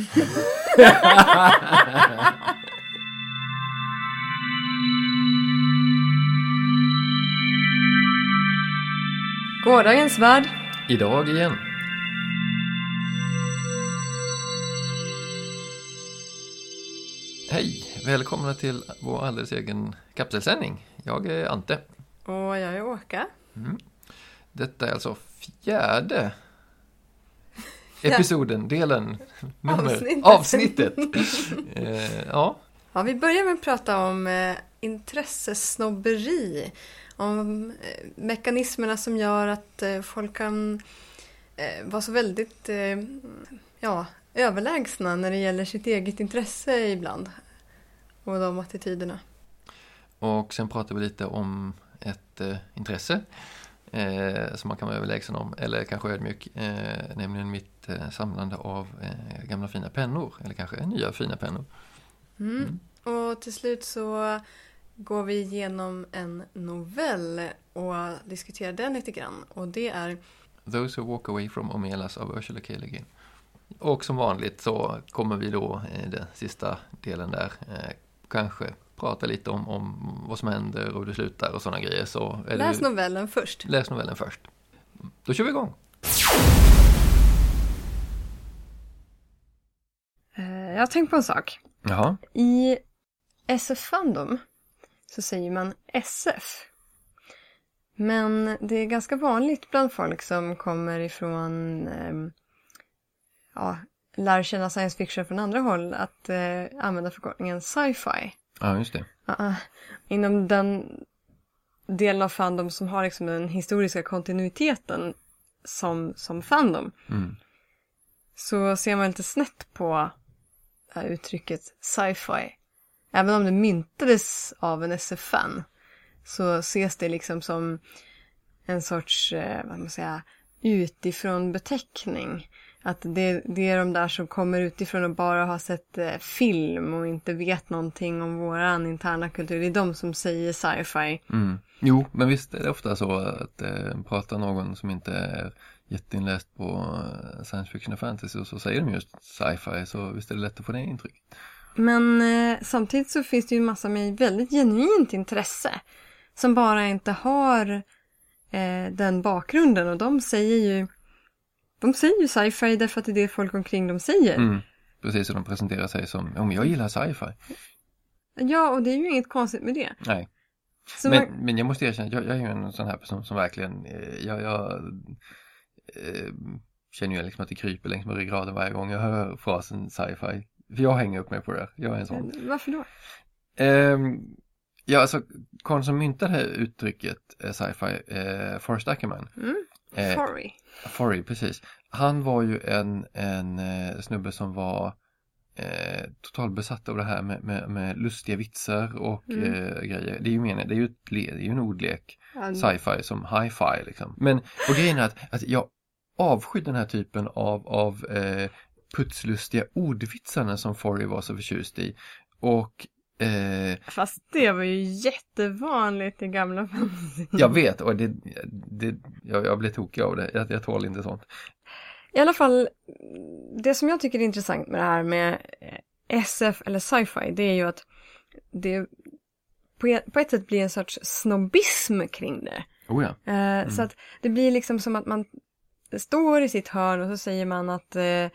Gårdagens värld. Idag igen. Hej! Välkomna till vår alldeles egen kapselsändning. Jag är Ante. Och jag är Åka. Detta är alltså fjärde episoden, delen, nummer, Avsnittet. avsnittet. eh, ja, Ja, vi börjar med att prata om eh, intressesnobberi. Om eh, mekanismerna som gör att eh, folk kan eh, vara så väldigt eh, ja, överlägsna när det gäller sitt eget intresse ibland. Och de attityderna. och sen pratar vi lite om ett eh, intresse eh, som man kan vara överlägsen om, eller kanske ödmjuk, eh, nämligen mitt eh, samlande av eh, gamla fina pennor, eller kanske nya fina pennor. Mm. Och till slut så går vi igenom en novell och diskuterar den lite grann. Och det är Those Who Walk Away From Omelas av Ursula K. Le Guin. Och som vanligt så kommer vi då i den sista delen där eh, kanske prata lite om, om vad som händer och hur det slutar och sådana grejer. Så är Läs det, novellen först. läs novellen först. Då kör vi igång. Eh, Jag har tänkt på en sak. Jaha. I SF-fandom så säger man SF. Men det är ganska vanligt bland folk som kommer ifrån, eh, ja, lär känna science fiction från andra håll att eh, använda förkortningen sci-fi. Ja, just det. Uh, inom den delen av fandom som har liksom den historiska kontinuiteten som, som fandom Mm. så ser man lite snett på här uttrycket sci-fi. Även om det myntades av en SF-fan så ses det liksom som en sorts, eh, vad man säga, utifrån beteckning. Att det, det är de där som kommer utifrån och bara har sett eh, film och inte vet någonting om våran interna kultur. Det är de som säger sci-fi. Mm. Jo, men visst är det ofta så att eh, pratar någon som inte är jätteinläst på eh, science fiction och fantasy och så säger de just sci-fi så visst är det lätt att få det intrycket. Men eh, samtidigt så finns det ju massa med väldigt genuint intresse. Som bara inte har eh, den bakgrunden och de säger ju de säger ju sci-fi därför att det är det folk omkring dem säger. Mm. Precis som de presenterar sig som, om jag gillar sci-fi. Ja, och det är ju inget konstigt med det. Nej. Så Men, man, men jag måste erkänna, jag, jag är ju en sån här person som verkligen, eh, jag, jag eh, känner ju liksom att det kryper längs med ryggraden varje gång jag hör frasen sci-fi. För jag hänger upp mig på det, jag är en sån. varför då? Ehm, ja, alltså, karln som myntade det här uttrycket eh, sci-fi, eh, Forrest Ackerman. Mm. Eh, Sorry. Forry, precis. Han var ju en, en eh, snubbe som var eh, totalt besatt av det här med, med, med lustiga vitsar och Mm. eh, grejer. Det är ju meningen, det är ju, ett, det är ju en ordlek, Ja, sci-fi som hi-fi liksom. Men och grejen är att, att jag avskyr den här typen av, av eh, putslustiga ordvitsarna som Forry var så förtjust i. Och eh, Fast det var ju jättevanligt i gamla fantasy. jag vet, och det, det, jag, jag blir tokig av det. Jag, jag tål inte sånt. I alla fall, det som jag tycker är intressant med det här med eh, SF eller sci-fi, det är ju att det på ett, på ett sätt blir en sorts snobbism kring det. Oh ja. Eh, Så att det blir liksom som att man står i sitt hörn och så säger man att eh,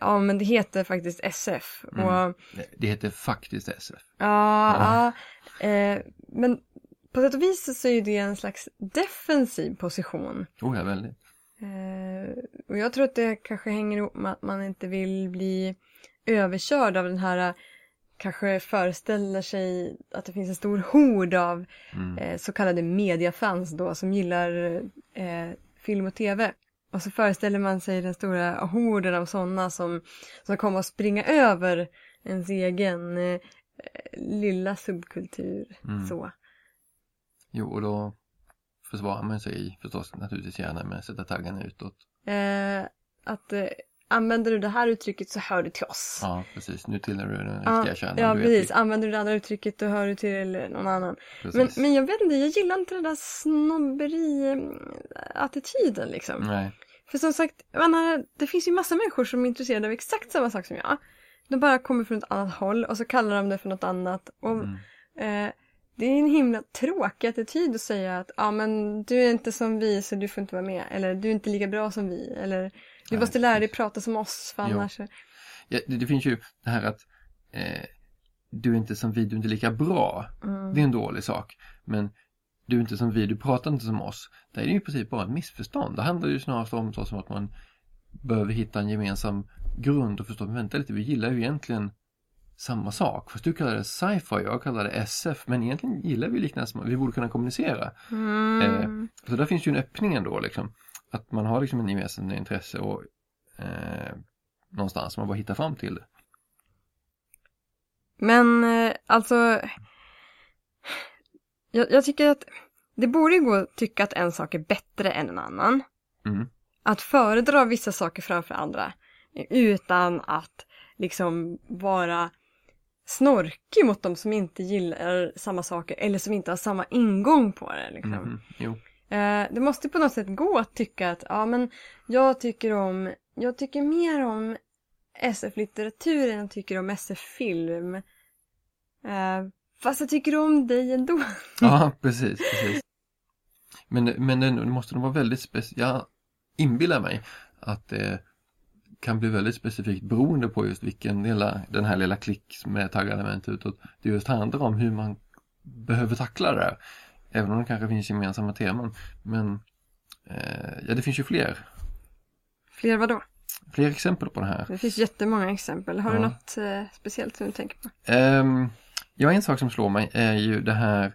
ja men det heter faktiskt SF. Mm. Och Det heter faktiskt SF. ja, ja eh, men på sätt och vis så är det en slags defensiv position. Oh ja, väldigt. Eh, och jag tror att det kanske hänger ihop med att man inte vill bli överkörd av den här eh, kanske föreställer sig att det finns en stor hord av Mm. eh, så kallade mediafans då som gillar eh, film och tv. Och så föreställer man sig den stora horden av sådana som, som kommer att springa över ens egen eh, lilla subkultur. Mm. Så. Jo, och då försvarar man sig förstås naturligtvis gärna med att sätta taggarna utåt. Eh, att eh, använder du det här uttrycket så hör du till oss. Ja, precis. Nu tillhör du den Ja, riktiga kärnan. ja precis. vi. Använder du det andra uttrycket då hör du till någon annan. Men, men jag vet inte, jag gillar inte den där snobberi-attityden liksom. Nej. För som sagt, menar, det finns ju massa människor som är intresserade av exakt samma sak som jag. De bara kommer från ett annat håll och så kallar de det för något annat. Och, Mm. eh, det är en himla tråkig attityd att säga att ja men du är inte som vi så du får inte vara med. Eller du är inte lika bra som vi. Eller du Nej, måste lära dig prata som oss för annars... Ja, det, det finns ju det här att eh, du är inte som vi, du är inte lika bra. Mm. Det är en dålig sak. Men du är inte som vi, du pratar inte som oss. Det är ju i princip bara ett missförstånd. Det handlar ju snarast om så som att man behöver hitta en gemensam grund och förstå, men vänta lite, vi gillar ju egentligen samma sak. Fast du kallar det sci-fi, jag kallar det SF, men egentligen gillar vi liknande, vi borde kunna kommunicera. Mm. Så där finns ju en öppning ändå liksom. Att man har liksom en gemensam intresse och eh, någonstans man bara hittar fram till det. Men eh, alltså, jag, jag tycker att det borde ju gå att tycka att en sak är bättre än en annan. Mm. Att föredra vissa saker framför andra utan att liksom vara snorkig mot dem som inte gillar samma saker eller som inte har samma ingång på det. Liksom. Jo. Eh, det måste på något sätt gå att tycka att ja men jag tycker om, jag tycker mer om SF-litteratur än jag tycker om SF-film. Eh, fast jag tycker om dig ändå. Ja, precis, precis. Men, men det måste nog vara väldigt speciellt. Jag inbillar mig att det kan bli väldigt specifikt beroende på just vilken lilla, den här lilla klick med taggelement utåt. Det just handlar om hur man behöver tackla det där. Även om det kanske finns gemensamma teman. Men eh, ja, det finns ju fler. Fler vadå? Fler exempel på det här. Det finns jättemånga exempel. Har du Ja. något eh, speciellt som du tänker på? Um, ja, en sak som slår mig är ju det här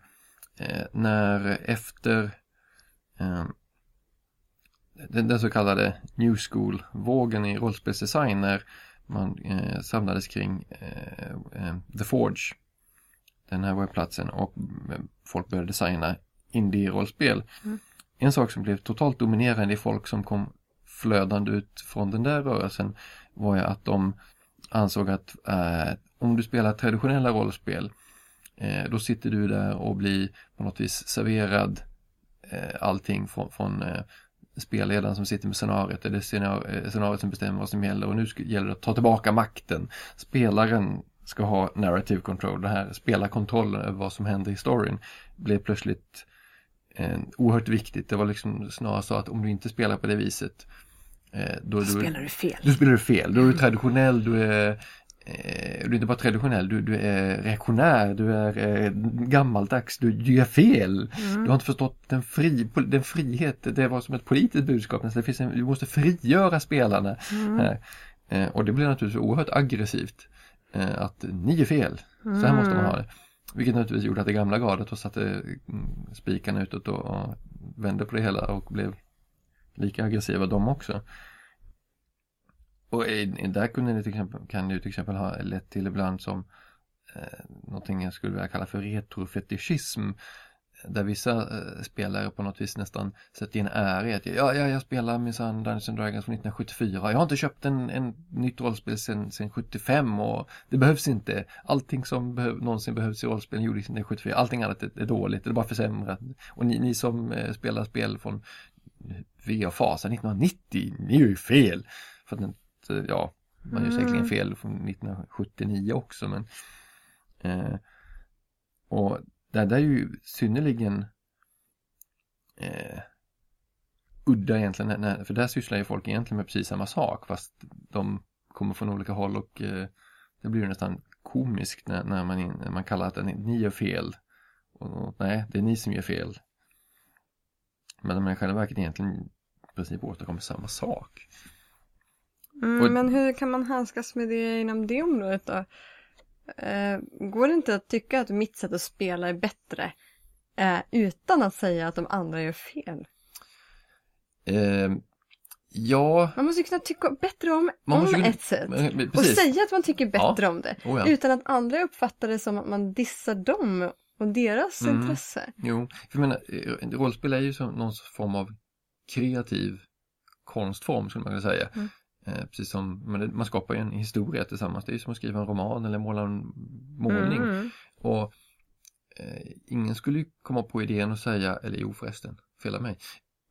eh, när efter ehm, den, den så kallade New School-vågen i rollspelsdesign när man eh, samlades kring eh, eh, The Forge, den här webbplatsen och eh, folk började designa indie-rollspel. Mm. En sak som blev totalt dominerande i folk som kom flödande ut från den där rörelsen var ju att de ansåg att eh, om du spelar traditionella rollspel eh, då sitter du där och blir på något vis serverad eh, allting från, från eh, spelledaren som sitter med scenariot. Det är scenar- eh, scenariot som bestämmer vad som gäller och nu gäller det att ta tillbaka makten. Spelaren ska ha narrative control, det här spelarkontrollen över vad som händer i storyn blev plötsligt eh, oerhört viktigt. Det var liksom snarare så att om du inte spelar på det viset eh, då, då, Spelar du fel? du spelar fel, då är du traditionell, du är du är inte bara traditionell, du, du är reaktionär, du är eh, gammaldags, du, du gör fel. Mm. Du har inte förstått den, fri, den frihet, det var som ett politiskt budskap nästan. Det finns en, du måste frigöra spelarna. Mm. här. Eh, och det blir naturligtvis oerhört aggressivt. Eh, att ni är fel, så här måste man ha det. Vilket naturligtvis gjorde att det gamla gardet och satte mm, spikarna utåt och, och vände på det hela och blev lika aggressiva de också. Och där kunde det till exempel, kan det ju till exempel ha lett till ibland som eh, någonting jag skulle vilja kalla för retrofetischism. Där vissa eh, spelare på något vis nästan sätter in ära i att ja, ja, jag spelar minsann Dungeons and Dragons från 1974. Jag har inte köpt en, en nytt rollspel sedan sen 75 och det behövs inte. Allting som behöv, någonsin behövs i rollspel gjordes 1974. Allting annat är, är dåligt, det är bara försämrat. Och ni, ni som eh, spelar spel från VA-fasa 1990, ni är ju fel. För att inte, ja, man gör säkerligen Mm. fel från 1979 också men eh, och det där är ju synnerligen eh, udda egentligen, när- för där sysslar ju folk egentligen med precis samma sak fast de kommer från olika håll och eh, det blir ju nästan komiskt när, när, man, in, när man kallar att ni, gör fel. Och, och, nej, det är ni som gör fel. Men de i själva verket egentligen i princip åstadkommer samma sak. Mm, Och- men hur kan man handskas med det inom det området då? Eh, går det inte att tycka att mitt sätt att spela är bättre eh, utan att säga att de andra gör fel? Eh, ja, Man måste ju kunna tycka bättre om, Man om kunna- ett sätt. men Och precis. säga att man tycker bättre om det. Oh, ja. Utan att andra uppfattar det som att man dissar dem och deras Mm. intresse. Jo, för jag menar, eh, rollspel är ju som någon form av kreativ konstform skulle man kunna säga. Mm. Eh, precis som, men man skapar ju en historia tillsammans. Det är ju som att skriva en roman eller måla en målning. Mm. Och eh, ingen skulle ju komma på idén att säga, eller jo förresten, fel av mig.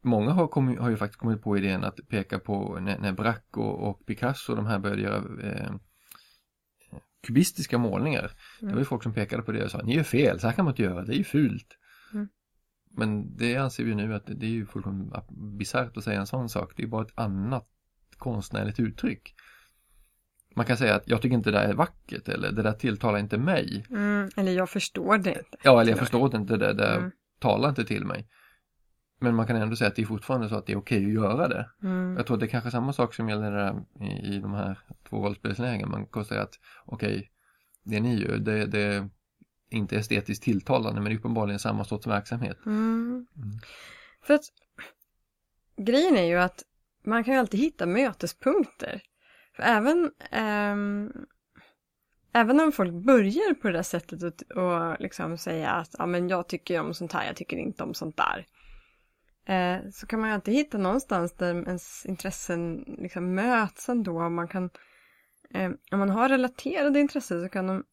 många har, kommit, har ju faktiskt kommit på idén att peka på när, när Braque och, och Picasso de här började göra eh, kubistiska målningar. Mm. Det var ju folk som pekade på det och sa ni gör fel, så här kan man inte göra, det är ju fult. Mm. Men det anser vi nu att det är ju fullkomligt bisarrt att säga en sån sak. Det är bara ett annat konstnärligt uttryck. Man kan säga att jag tycker inte det där är vackert eller det där tilltalar inte mig. Mm, eller jag förstår det inte. Ja, eller jag förstår det inte, det där mm. talar inte till mig. Men man kan ändå säga att det är fortfarande så att det är okej att göra det. Mm. Jag tror att det är kanske samma sak som gäller i, i de här två våldsspelslägen. Man kan säga att okej, okay, det ni gör, det, det är inte estetiskt tilltalande men det är uppenbarligen samma sorts verksamhet. Mm. Mm. För att grejen är ju att man kan ju alltid hitta mötespunkter. För även, ähm, även om folk börjar på det där sättet och, och liksom säga att ja, men jag tycker om sånt här, jag tycker inte om sånt där. Eh, så kan man ju alltid hitta någonstans där ens intressen liksom möts ändå. Man kan, eh, om man har relaterade intressen så kan de,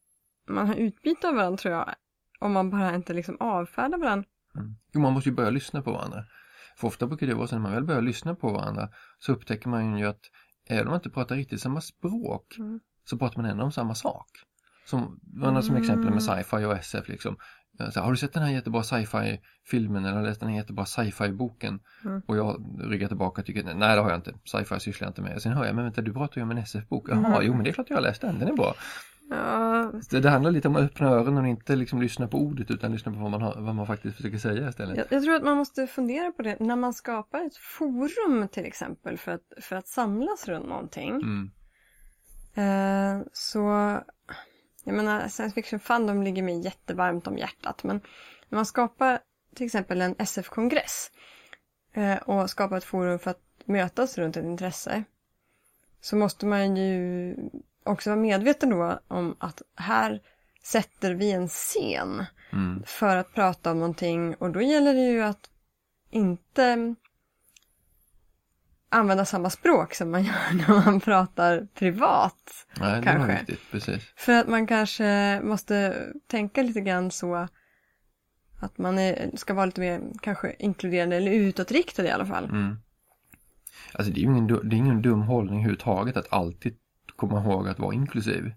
man ha utbyte av varandra tror jag. Om man bara inte liksom avfärdar varandra. Mm. Jo, man måste ju börja lyssna på varandra. För ofta brukar det vara så när man väl börjar lyssna på varandra så upptäcker man ju att även om man inte pratar riktigt samma språk mm. så pratar man ändå om samma sak. Som, mm. som exempel med sci-fi och SF liksom. Så, har du sett den här jättebra sci-fi filmen eller läst den här jättebra sci-fi boken? Mm. Och jag ryggar tillbaka och tycker nej det har jag inte, sci-fi sysslar jag inte med. Sen hör jag, men vänta du pratar ju om en SF-bok. Jaha, mm. jo men det är klart jag har läst den, den är bra. Ja. Det, det, handlar lite om att öppna öronen och inte liksom lyssna på ordet utan lyssna på vad man, har, vad man faktiskt försöker säga istället. Jag, jag, tror att man måste fundera på det när man skapar ett forum till exempel för att, för att samlas runt någonting. Mm. Eh, så jag menar, science fiction fandom ligger mig jättevarmt om hjärtat, men när man skapar till exempel en SF-kongress eh, och skapar ett forum för att mötas runt ett intresse så måste man ju också vara medveten då om att här sätter vi en scen mm. för att prata om någonting och då gäller det ju att inte använda samma språk som man gör när man pratar privat. Nej, det kanske. är viktigt, precis. För att man kanske måste tänka lite grann så att man är, ska vara lite mer kanske inkluderande eller utåtriktad i alla fall. Mm. Alltså det är ju ingen, det är ingen dum hållning överhuvudtaget att alltid komma ihåg att vara inklusiv.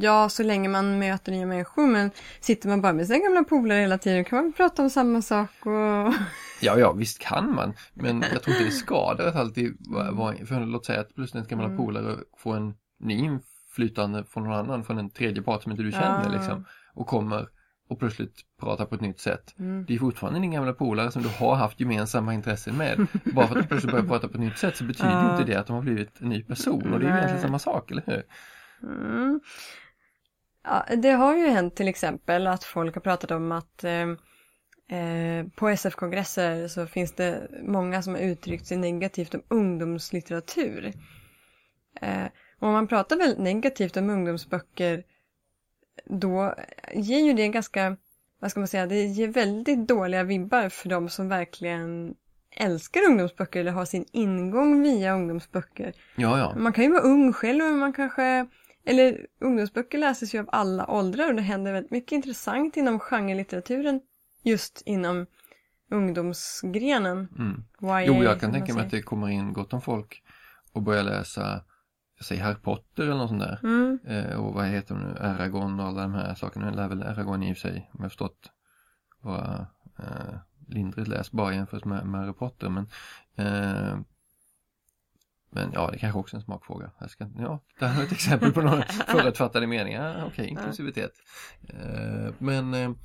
Ja, så länge man möter nya människor. Men sitter man bara med sina gamla polare hela tiden kan man prata om samma sak. Och... Ja, ja, visst kan man. Men jag tror inte det skadar att alltid vara, för låt säga att plötsligt gamla mm. polare får en ny inflytande från någon annan, från en tredje part som inte du känner ja. liksom. Och kommer och plötsligt pratar på ett nytt sätt. Mm. Det är fortfarande din gamla polare som du har haft gemensamma intressen med. Bara för att du plötsligt börjar prata på ett nytt sätt så betyder ja. inte det att de har blivit en ny person. Och det är ju egentligen samma sak, eller hur? Mm. Ja, det har ju hänt till exempel att folk har pratat om att eh, eh på SF-kongresser så finns det många som har uttryckt sig negativt om ungdomslitteratur. Eh, om man pratar väldigt negativt om ungdomsböcker då ger ju det ganska, vad ska man säga, det ger väldigt dåliga vibbar för de som verkligen älskar ungdomsböcker eller har sin ingång via ungdomsböcker. Ja, ja. Man kan ju vara ung själv men man kanske eller ungdomsböcker läses ju av alla åldrar och det händer väldigt mycket intressant inom genrelitteraturen just inom ungdomsgrenen. Mm. jo, jag kan tänka mig att det kommer in gott om folk och börjar läsa säg Harry Potter eller något sånt där. Mm. Eh, och vad heter de nu, Eragon och alla de här sakerna. Nu lär väl Eragon i och för sig, om jag förstått, vara eh, lindrigt läst bara jämfört med, med Harry Potter. Men eh, men ja, det kanske också är en smakfråga. Jag ska, ja, det här är ett exempel på några förutfattade meningar. Okej, okay, inklusivitet. Uh, men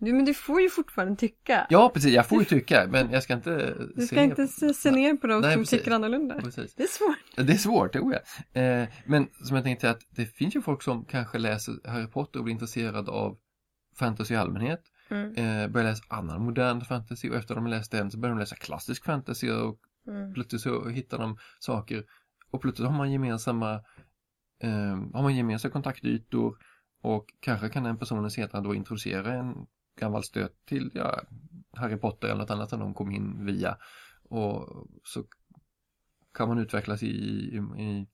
du, men du får ju fortfarande tycka. Ja, precis. Jag får ju tycka, men jag ska inte Du ska inte se, se ner på dem Nej, som precis. tycker annorlunda. Precis. Det är svårt. Det är svårt, tror jag. Eh, men som jag tänkte att det finns ju folk som kanske läser Harry Potter och blir intresserade av fantasy i allmänhet. Mm. Eh, börjar läsa annan modern fantasy och efter de har läst den så börjar de läsa klassisk fantasy och Mm. Plötsligt så hittar de saker och plötsligt har man gemensamma eh, har man gemensamma kontaktytor och kanske kan den personen sedan då introducera en gammal stöt till ja, Harry Potter eller något annat som de kom in via och så kan man utvecklas i, i, i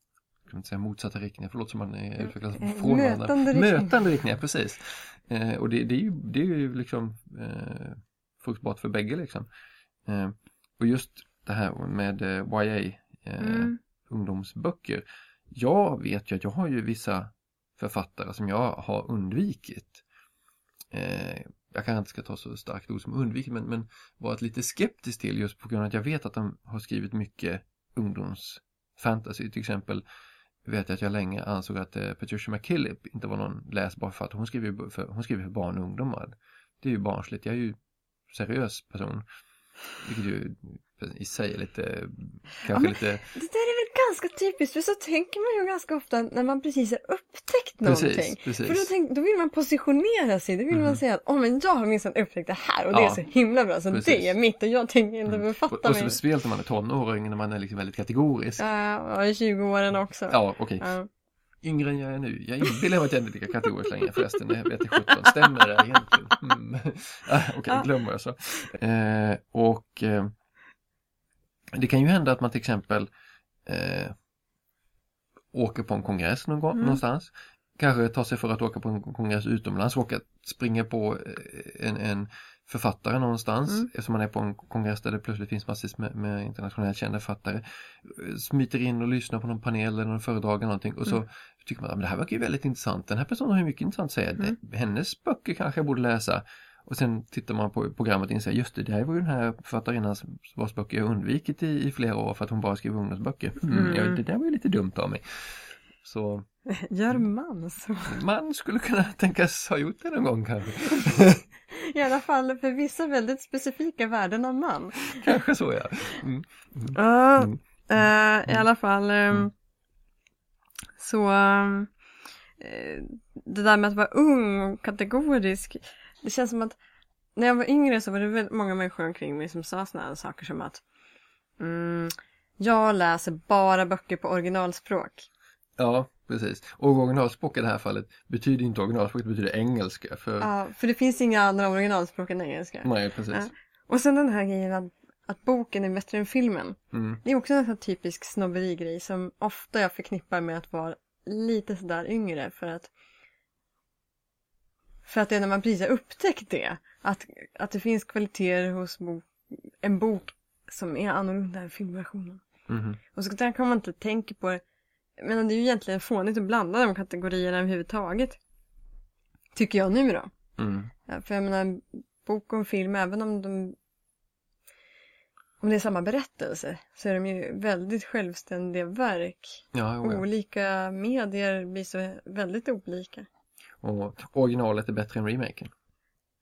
kan inte säga motsatta riktningar, förlåt som man utvecklas eh, från Mötande varandra. Riktning. Mötande riktningar, precis. Eh, och det, det, är ju, det är ju liksom eh, fruktbart för bägge liksom. Eh, och just det här med eh, YA, eh, Mm. ungdomsböcker. Jag vet ju att jag har ju vissa författare som jag har undvikit. Jag kanske inte ska ta så starkt ord som undvikit men, men varit lite skeptisk till just på grund av att jag vet att de har skrivit mycket ungdomsfantasy. Till exempel vet jag att jag länge ansåg att eh, Patricia McKillip inte var någon läsbar författare. Hon skriver ju för, hon skriver för barn och ungdomar. Det är ju barnsligt. Jag är ju seriös person. Vilket ju i sig är lite, kanske men- lite Det där är väl ganska typiskt, för så tänker man ju ganska ofta när man precis har upptäckt någonting. Precis, precis. För då, tänk, då vill man positionera sig, då vill man Mhm. säga att Åh, men jag har minsann upptäckt det här och det Ja. är så himla bra så Precis. det är mitt och jag tänker inte Mm. befatta Och, och mig. speciellt när man är tonåring, när man är liksom väldigt kategorisk. Ja, i 20-åren också. Ja, okej. Ja. Yngre än jag är nu. Jag inbillar mig att jag inte lika kategorisk längre förresten. Jag vet inte 17. Stämmer det egentligen? Mm. Ah, okej, Ja. glöm vad jag sa. Eh, och eh, det kan ju hända att man till exempel eh, åker på en kongress någon gång, Mm. någonstans. Kanske tar sig för att åka på en kongress utomlands, åka, springa på eh, en, en författare någonstans Mm. eftersom man är på en kongress där det plötsligt finns massvis med, med internationellt kända författare. Eh, Smiter in och lyssnar på någon panel eller någon föredrag eller någonting och så Mm. tycker man att det här verkar ju väldigt intressant. Den här personen har ju mycket intressant att säga. Mm. Hennes böcker kanske jag borde läsa. Och sen tittar man på programmet och inser just det, det här var ju den här författarinnan vars böcker jag undvikit i, i flera år för att hon bara skriver ungdomsböcker. Mm, Mm. ja, det där var ju lite dumt av mig. Så Gör man så? man skulle kunna tänkas ha gjort det någon gång kanske. I alla fall för vissa väldigt specifika värden av man. kanske så ja. Mm. Mm. eh, i alla fall Mm. så eh, det där med att vara ung och kategorisk. Det känns som att när jag var yngre så var det väldigt många människor omkring mig som sa sådana saker som att mm, jag läser bara böcker på originalspråk. Ja, precis. Och originalspråk i det här fallet betyder inte originalspråk, det betyder engelska. För... Ja, för det finns inga andra originalspråk än engelska. Nej, precis. Ja. Och sen den här grejen att, att boken är bättre än filmen. Mm. Det är också en sån typisk snobberigrej som ofta jag förknippar med att vara lite sådär yngre för att för att det är när man precis har upptäckt det att, att det finns kvaliteter hos bo, en bok som är annorlunda än filmversionen. Mhm. Och så där kan man inte tänka på det. Men det är ju egentligen fånigt att blanda de kategorierna överhuvudtaget. Tycker jag nu då. Mm. Ja, för jag menar, bok och film, även om de om det är samma berättelse så är de ju väldigt självständiga verk. Ja, jo, ja. Olika medier blir så väldigt olika. Och originalet är bättre än remaken.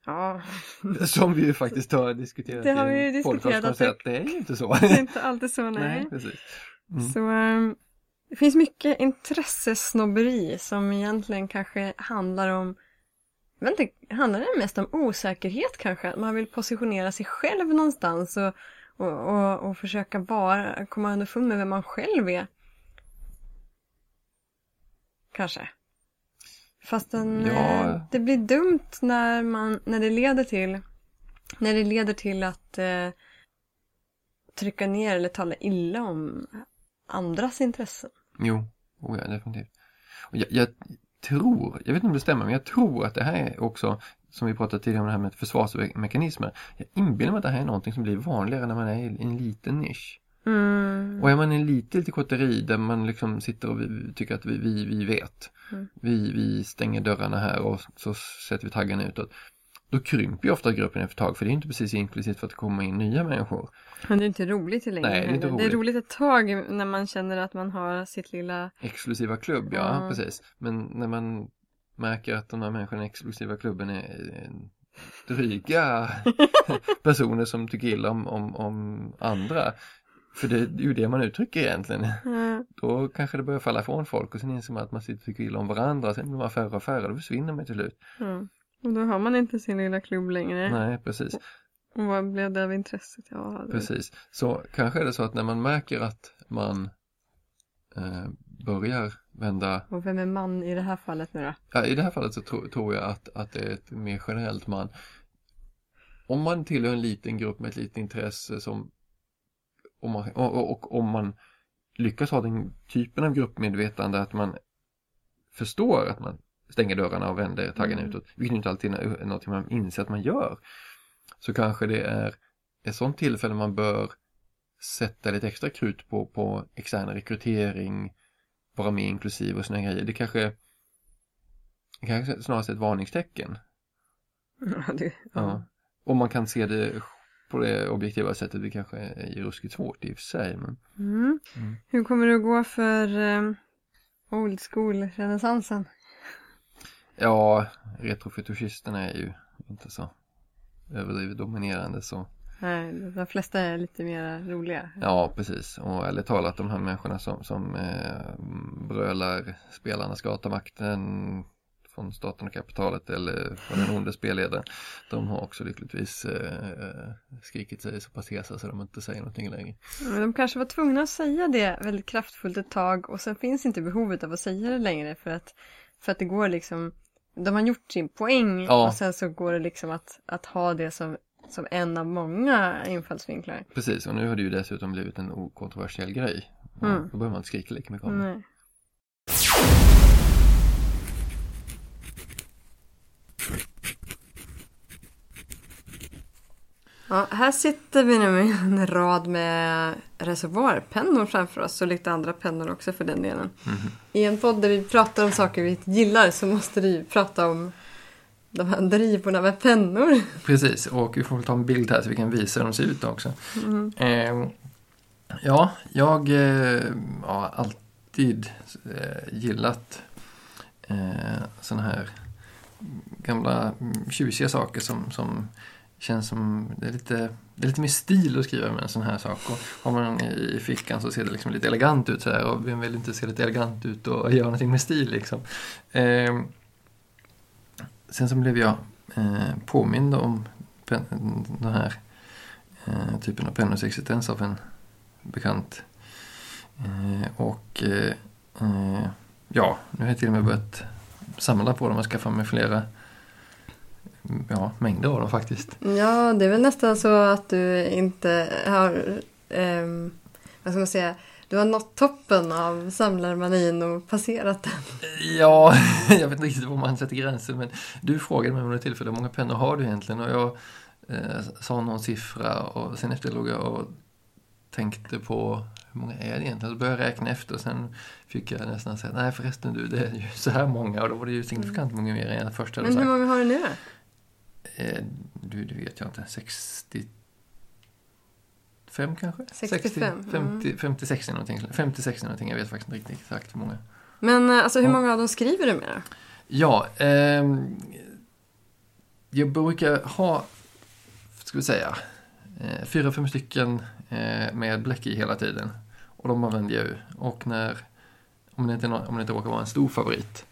Ja, Som vi ju faktiskt har diskuterat Det har vi ju diskuterat att sett, det är ju inte så. det är inte alltid så nej. Nej, precis. Mm. Så ehm, det finns mycket intressesnobberi som egentligen kanske handlar om inte, handlar det mest om osäkerhet kanske? Att man vill positionera sig själv någonstans och, och, och, och försöka vara, komma underfund med vem man själv är. Kanske. Fast den, Ja. eh, det blir dumt när, man, när det leder till när det leder till att eh, trycka ner eller tala illa om andras intressen. Jo, oh ja, definitivt. Och jag, jag tror, jag vet inte om det stämmer, men jag tror att det här är också, som vi pratade tidigare om det här med försvarsmekanismer. Jag inbillar mig att det här är någonting som blir vanligare när man är i en liten nisch. Mm. Och är man i en liten, lite kotteri där man liksom sitter och vi, tycker att vi, vi, vi vet. Mm. Vi, vi stänger dörrarna här och så sätter vi taggarna utåt. Då krymper ju ofta gruppen efter ett tag för det är inte precis inklusivt för att det kommer in nya människor. Men det är inte roligt i längden Nej, det är inte heller. Det är roligt. roligt ett tag när man känner att man har sitt lilla... Exklusiva klubb, ja Ja. precis. Men när man märker att de här människorna i exklusiva klubben är dryga personer som tycker illa om, om, om andra. För det är ju det man uttrycker egentligen. Ja, Då kanske det börjar falla från folk och sen inser man att man sitter och tycker illa om varandra. Sen blir man färre och färre, då försvinner man till slut. ja. Och då har man inte sin lilla klubb längre. Nej, precis. Och vad blev det av intresset? Ja, det... Precis. Så kanske är det så att när man märker att man eh, börjar vända Och vem är man i det här fallet nu då? Ja, I det här fallet så tro, tror jag att, att det är ett mer generellt man. Om man tillhör en liten grupp med ett litet intresse som om man, och, och, och om man lyckas ha den typen av gruppmedvetande att man förstår att man stänger dörrarna och vänder taggen Mm. utåt, vilket inte alltid är något man inser att man gör, så kanske det är ett sånt tillfälle man bör sätta lite extra krut på, på extern rekrytering, vara med inklusive och såna grejer. Det kanske, kanske snarast är ett varningstecken. Ja, det, Ja. Och man kan se det på det objektiva sättet, det kanske är ruskigt svårt i och för sig. Men... Mm. Mm. Hur kommer det att gå för um, old school-renässansen? Ja, retrofetischisterna är ju inte så överdrivet dominerande så. Nej, de flesta är lite mer roliga. Ja, precis. Och ärligt talat, de här människorna som, som eh, brölar spelarna ska ta makten från staten och kapitalet eller från den onde spelledaren. De har också lyckligtvis eh, skrikit sig så pass hesa så de inte säger någonting längre. Men de kanske var tvungna att säga det väldigt kraftfullt ett tag och sen finns inte behovet av att säga det längre för att, för att det går liksom de har gjort sin poäng Ja. och sen så går det liksom att, att ha det som, som en av många infallsvinklar. Precis, och nu har det ju dessutom blivit en okontroversiell grej. Mm. Då behöver man inte skrika lika mycket om det. Nej. Ja, här sitter vi nu med en rad med reservoarpennor framför oss och lite andra pennor också för den delen. Mhm. I en podd där vi pratar om saker vi gillar så måste vi prata om de här drivorna med pennor. Precis, och vi får väl ta en bild här så vi kan visa hur de ser ut också. Mm. Eh, ja, jag eh, har alltid eh, gillat eh, sådana här gamla mm, tjusiga saker som, som känns som det är, lite, det är lite mer stil att skriva med en sån här sak. Och har man den i fickan så ser det liksom lite elegant ut sådär och vem vill inte se lite elegant ut och göra någonting med stil liksom. Eh, sen så blev jag eh, påmind om pen, den här eh, typen av pennors existens av en bekant. Eh, och eh, eh, ja, nu har jag till och med börjat samla på dem och skaffa mig flera ja, mängder av dem faktiskt. Ja, det är väl nästan så att du inte har, ehm, vad ska man säga, du har nått toppen av samlarmanin och passerat den. Ja, jag vet inte riktigt var man sätter gränsen men du frågade mig om det tillfälle, hur många pennor har du egentligen? Och jag eh, sa någon siffra och sen efter låg jag och tänkte på hur många är det egentligen? Så började jag räkna efter och sen fick jag nästan säga nej förresten du, det är ju så här många och då var det ju signifikant många mer än jag först hade Men hur många har du nu? Eh, du, det vet jag inte, 65 kanske? 65, 60, 50, 50, 60 någonting. 50, 60 någonting, jag vet faktiskt inte riktigt exakt hur många. Men eh, alltså hur Ja. många av dem skriver du med då? Ja, ehm, jag brukar ha, ska vi säga, eh, fyra, fem stycken eh, med bläck i hela tiden. Och de använder jag ju. Och när, om det inte, om det inte råkar vara en stor favorit,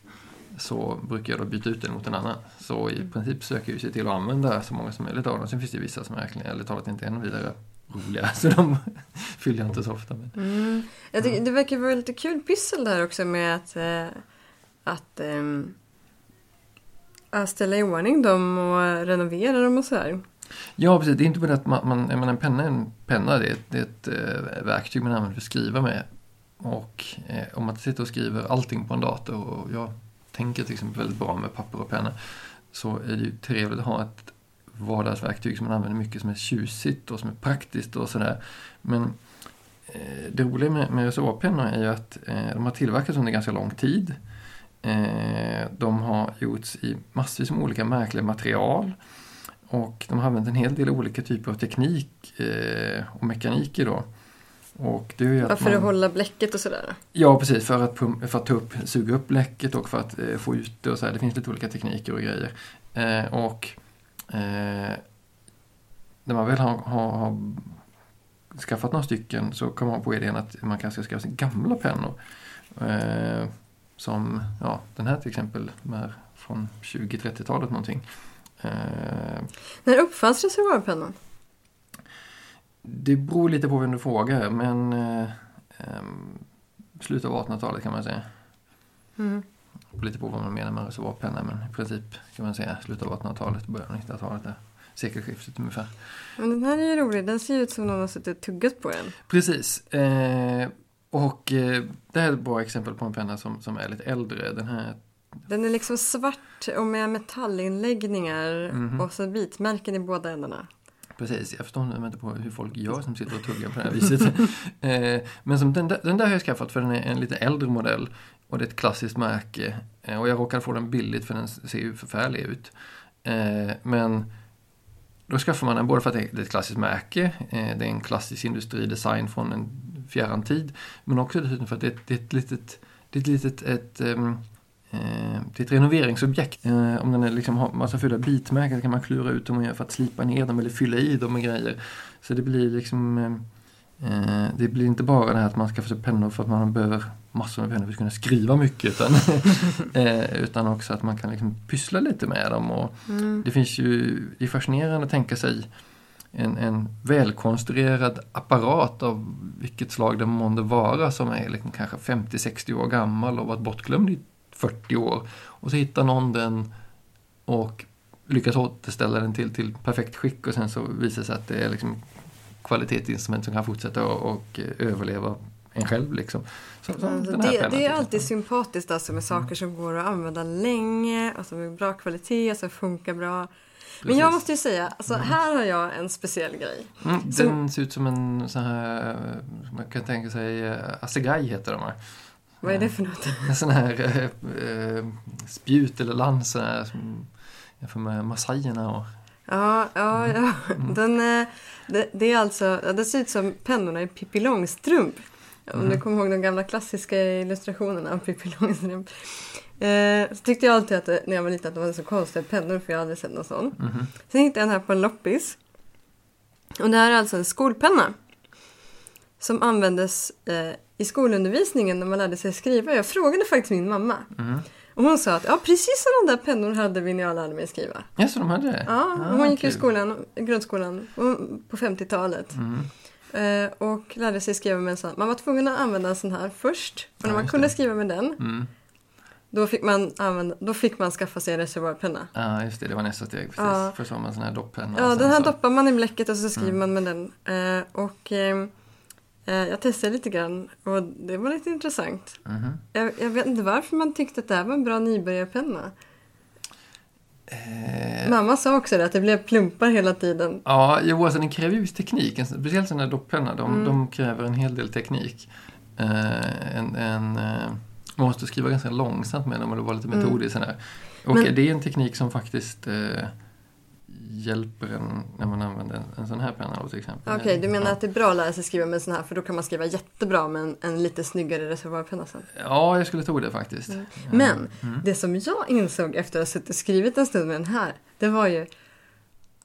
så brukar jag då byta ut den mot en annan. Så i princip försöker jag ju se till att använda så många som möjligt av dem. Sen finns det vissa som verkligen, ärligt talat, inte är någon vidare roliga. Så de fyller jag inte så ofta med. Mm. Jag tycker, det verkar vara lite kul pyssel där också med att, eh, att, att ställa i ordning dem och renovera dem och sådär. Ja, precis. Det är inte bara att man, man, menar, en penna är en penna. Det är, ett- det är ett eh, verktyg man använder för att skriva med. Och eh, om man sitter och skriver allting på en dator och jag tänker till exempel väldigt bra med papper och penna så är det ju trevligt att ha ett vardagsverktyg som man använder mycket som är tjusigt och som är praktiskt och sådär. Men eh, det roliga med, med reservoarpennor är ju att eh, de har tillverkats under ganska lång tid. Eh, de har gjorts i massvis med olika märkliga material. Och de har använt en hel del olika typer av teknik eh, och mekaniker då. Och det gör Ja, att för att man, hålla bläcket och sådär. Ja, precis. För att, för att ta upp, suga upp bläcket och för att eh, få ut det och så här. Det finns lite olika tekniker och grejer. Eh, och eh, när man väl har, har, har skaffat några stycken så kommer man på idén att man kanske ska skaffa sig gamla pennor. Eh, som, ja, den här till exempel, här från 20-30-talet någonting. Eh, När uppfanns reservoarpennan? Det beror lite på vem du frågar, men eh, ehm, slutet av 1800-talet kan man säga. Mm. Beror lite på vad man menar med reservoarpenna, men i princip kan man säga slutet av 1800-talet, början av 1900-talet. Där. Sekelskiftet ungefär. Men den här är ju rolig. Den ser ju ut som någon har suttit och tuggat på den. Precis. Eh, och eh, det här är ett bra exempel på en penna som, som är lite äldre. Den här, Den är liksom svart och med metallinläggningar Mhm. och så bitmärken i båda ändarna. Precis, jag förstår inte på hur folk gör som sitter och tuggar på det här viset. eh, men som den, där, den där har jag skaffat för den är en lite äldre modell och det är ett klassiskt märke. Eh, och jag råkade få den billigt för den ser ju förfärlig ut. Eh, men då skaffar man den både för att det är ett klassiskt märke, eh, det är en klassisk industridesign från en fjärran tid, men också dessutom för att det är ett, det är ett litet, det är ett litet ett, um, Eh, är ett renoveringsobjekt. Eh, om den är liksom har massa fulla bitmärken så kan man klura ut hur man gör för att slipa ner dem eller fylla i dem med grejer. Så det blir liksom eh, Det blir inte bara det här att man skaffar sig pennor för att man behöver massor med pennor för att kunna skriva mycket utan, utan också att man kan liksom pyssla lite med dem. Och mm. Det finns ju, det är fascinerande att tänka sig en, en välkonstruerad apparat av vilket slag det månde vara som är liksom kanske 50-60 år gammal och varit bortglömd i 40 år. Och så hittar någon den och lyckas återställa den till, till perfekt skick och sen så visar det sig att det är liksom kvalitetsinstrument som kan fortsätta och, och överleva en själv. Liksom. Så, det, det är alltid sympatiskt alltså med saker som går att använda länge, alltså med bra kvalitet, som funkar bra. Precis. Men jag måste ju säga, alltså, mm. här har jag en speciell grej. Mm, som... Den ser ut som en sån här, man kan tänka sig, uh, Assegai heter de här. Vad är det för något? En sån här äh, spjut eller lans som jämför med massajerna och... Ja, ja, ja. Mm. Den, det, det, är alltså, det ser ut som pennorna i Pippi Långstrump. Om mm. du kommer ihåg de gamla klassiska illustrationerna av Pippi Långstrump. Eh, så tyckte jag alltid att när jag var liten att det var så konstiga pennor för jag hade aldrig sett någon sån. Mm. Sen hittade jag den här på en loppis. Och det här är alltså en skolpenna. Som användes eh, i skolundervisningen när man lärde sig skriva. Jag frågade faktiskt min mamma. Mm. Och hon sa att ja, precis sådana där pennor hade vi när jag lärde mig skriva. Ja, så de hade det? Ja, ah, hon gick i skolan, grundskolan på 50-talet. Mm. Eh, och lärde sig skriva med en sån. Man var tvungen att använda en sån här först. Och när ja, man kunde det. skriva med den mm. Då fick, man använda, då fick man skaffa sig en reservoarpenna. Ja, just det. Det var nästa steg. Precis. Ja. Först har man en sån här dopppenna. Ja, den här så... doppar man i bläcket och så skriver mm. man med den. Eh, och eh, Eh, jag testade lite grann och det var lite intressant. Mm -hmm. jag, jag, vet inte varför man tyckte att det här var en bra nybörjarpenna. Eh... Mamma sa också det, att det blev plumpar hela tiden. Ja, jo, alltså den kräver ju viss teknik. Speciellt sådana här dockpennor, de, mm. de, kräver en hel del teknik. Eh, en, en, eh, man måste skriva ganska långsamt med dem och vara lite metodisk. Mm. Och Men... det är en teknik som faktiskt eh, hjälper en när man använder en, en sån här penna till exempel. Okej, okay, du menar ja. att det är bra att lära sig skriva med en sån här för då kan man skriva jättebra med en, en lite snyggare reservoarpenna sen? Ja, jag skulle tro det faktiskt. Mm. Men mm. det som jag insåg efter att ha suttit och skrivit en stund med den här, det var ju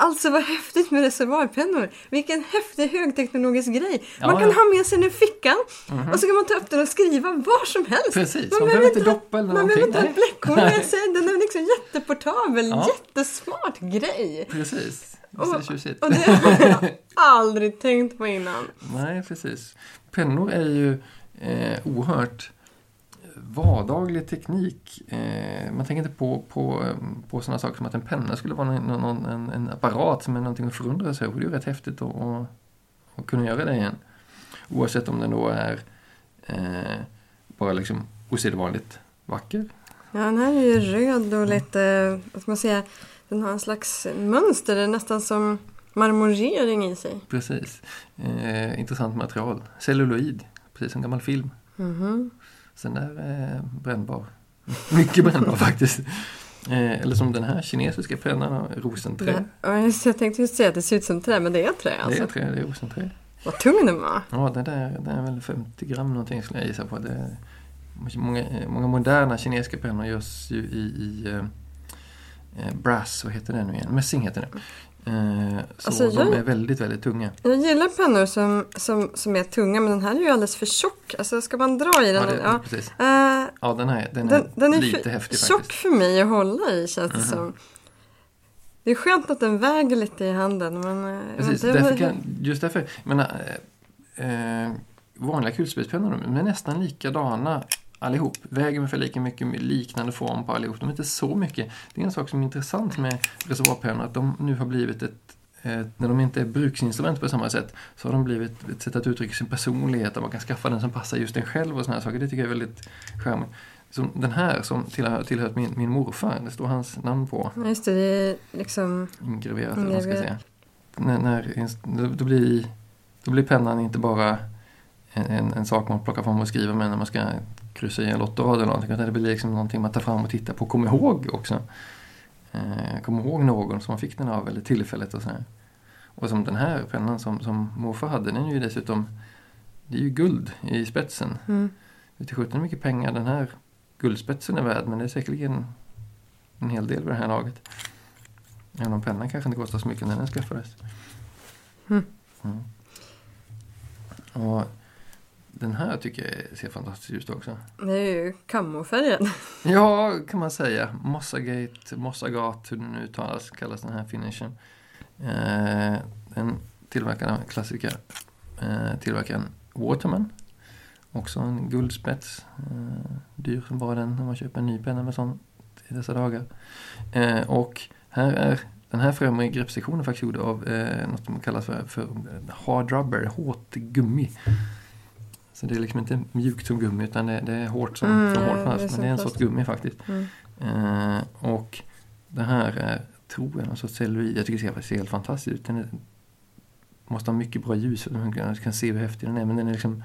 Alltså vad häftigt med reservoarpennor! Vilken häftig högteknologisk grej! Man ja, kan ja. ha med sig den i fickan mm -hmm. och så kan man ta upp den och skriva var som helst. Precis, man, man behöver inte doppa eller Man behöver inte ha bläckor med sig. Den är liksom jätteportabel, ja. jättesmart grej. Precis, tjusigt. Och det har jag aldrig tänkt på innan. Nej, precis. Pennor är ju eh, oerhört vardaglig teknik. Eh, man tänker inte på, på, på sådana saker som att en penna skulle vara någon, någon, en, en apparat som är någonting att förundra sig över. Det är ju rätt häftigt att, att, att kunna göra det igen. Oavsett om den då är eh, bara liksom osedvanligt vacker. Ja, den här är ju röd och lite, vad ska man säga, den har en slags mönster, det är nästan som marmorering i sig. Precis. Eh, intressant material. Celluloid, precis som gammal film. Mm -hmm. Sen är eh, brännbar. Mycket brännbar faktiskt. Eh, eller som den här kinesiska pennan, rosenträ. Ja, jag tänkte just säga att det ser ut som trä, men det är trä alltså. Det är alltså. trä, det är rosenträ. Vad tung den var. Ja, den där, den är väl 50 gram någonting skulle jag gissa på. Det, många, många moderna kinesiska pennor görs ju i, i eh, eh brass, vad heter det nu igen? Mässing heter det. Eh, så alltså, de jag, är väldigt, väldigt tunga. Jag gillar pennor som, som, som är tunga men den här är ju alldeles för tjock. Alltså ska man dra i den? Ja, det, ja. Precis. Uh, ja den, här, den, den är, den är lite häftig tjock faktiskt. för mig att hålla i känns det mm -hmm. som. Det är skönt att den väger lite i handen. Men, eh, precis, därför kan, just därför. Menar, eh, vanliga kulspetspennor de är nästan likadana allihop. Väger ungefär lika mycket med liknande form på allihop. De är inte så mycket. Det är en sak som är intressant med reservoarpennor, att de nu har blivit ett när de inte är bruksinstrument på samma sätt så har de blivit ett sätt att uttrycka sin personlighet och man kan skaffa den som passar just en själv och sådana saker. Det tycker jag är väldigt charmigt. Som den här som tillhör, tillhör min, min morfar, det står hans namn på. Just det, det är liksom... Ingraverat eller vad man ska säga. när, när, då, blir, då blir pennan inte bara en, en, en, sak man plockar fram och skriver med när man ska kryssa i en lottorad eller någonting. Utan det blir liksom någonting man tar fram och tittar på och kommer ihåg också. Eh, kommer ihåg någon som man fick den av eller tillfället och sådär. Och som den här pennan som, som morfar hade, den är ju dessutom det är ju guld i spetsen. Mm. Det är sjutton mycket pengar den här guldspetsen är värd men det är säkerligen en hel del vid det här laget. Även om pennan kanske inte kostar så mycket när den skaffades. Mm. Mm. Och den här tycker jag ser fantastisk ut också. Det är ju kammofärgen. ja, kan man säga. Mossagate, Mossagat, hur den nu uttalas, kallas den här finishen. Eh, den tillverkaren, klassiker, eh, tillverkaren Waterman. Också en guldspets. Eh, dyr bara den när man köper en ny penna med sån i dessa dagar. Eh, och här är den här främre greppsektionen faktiskt gjord av eh, något som kallas för, för hard rubber, hårt gummi. Så det är liksom inte mjukt som gummi utan det, det är hårt som, mm, som hårt fast. Men det är en sorts gummi faktiskt. Mm. Eh, och det här är, tror jag, någon sorts celluloid. Jag tycker det ser helt fantastiskt ut. Den är, måste ha mycket bra ljus för att man kan se hur häftig den är. Men den är liksom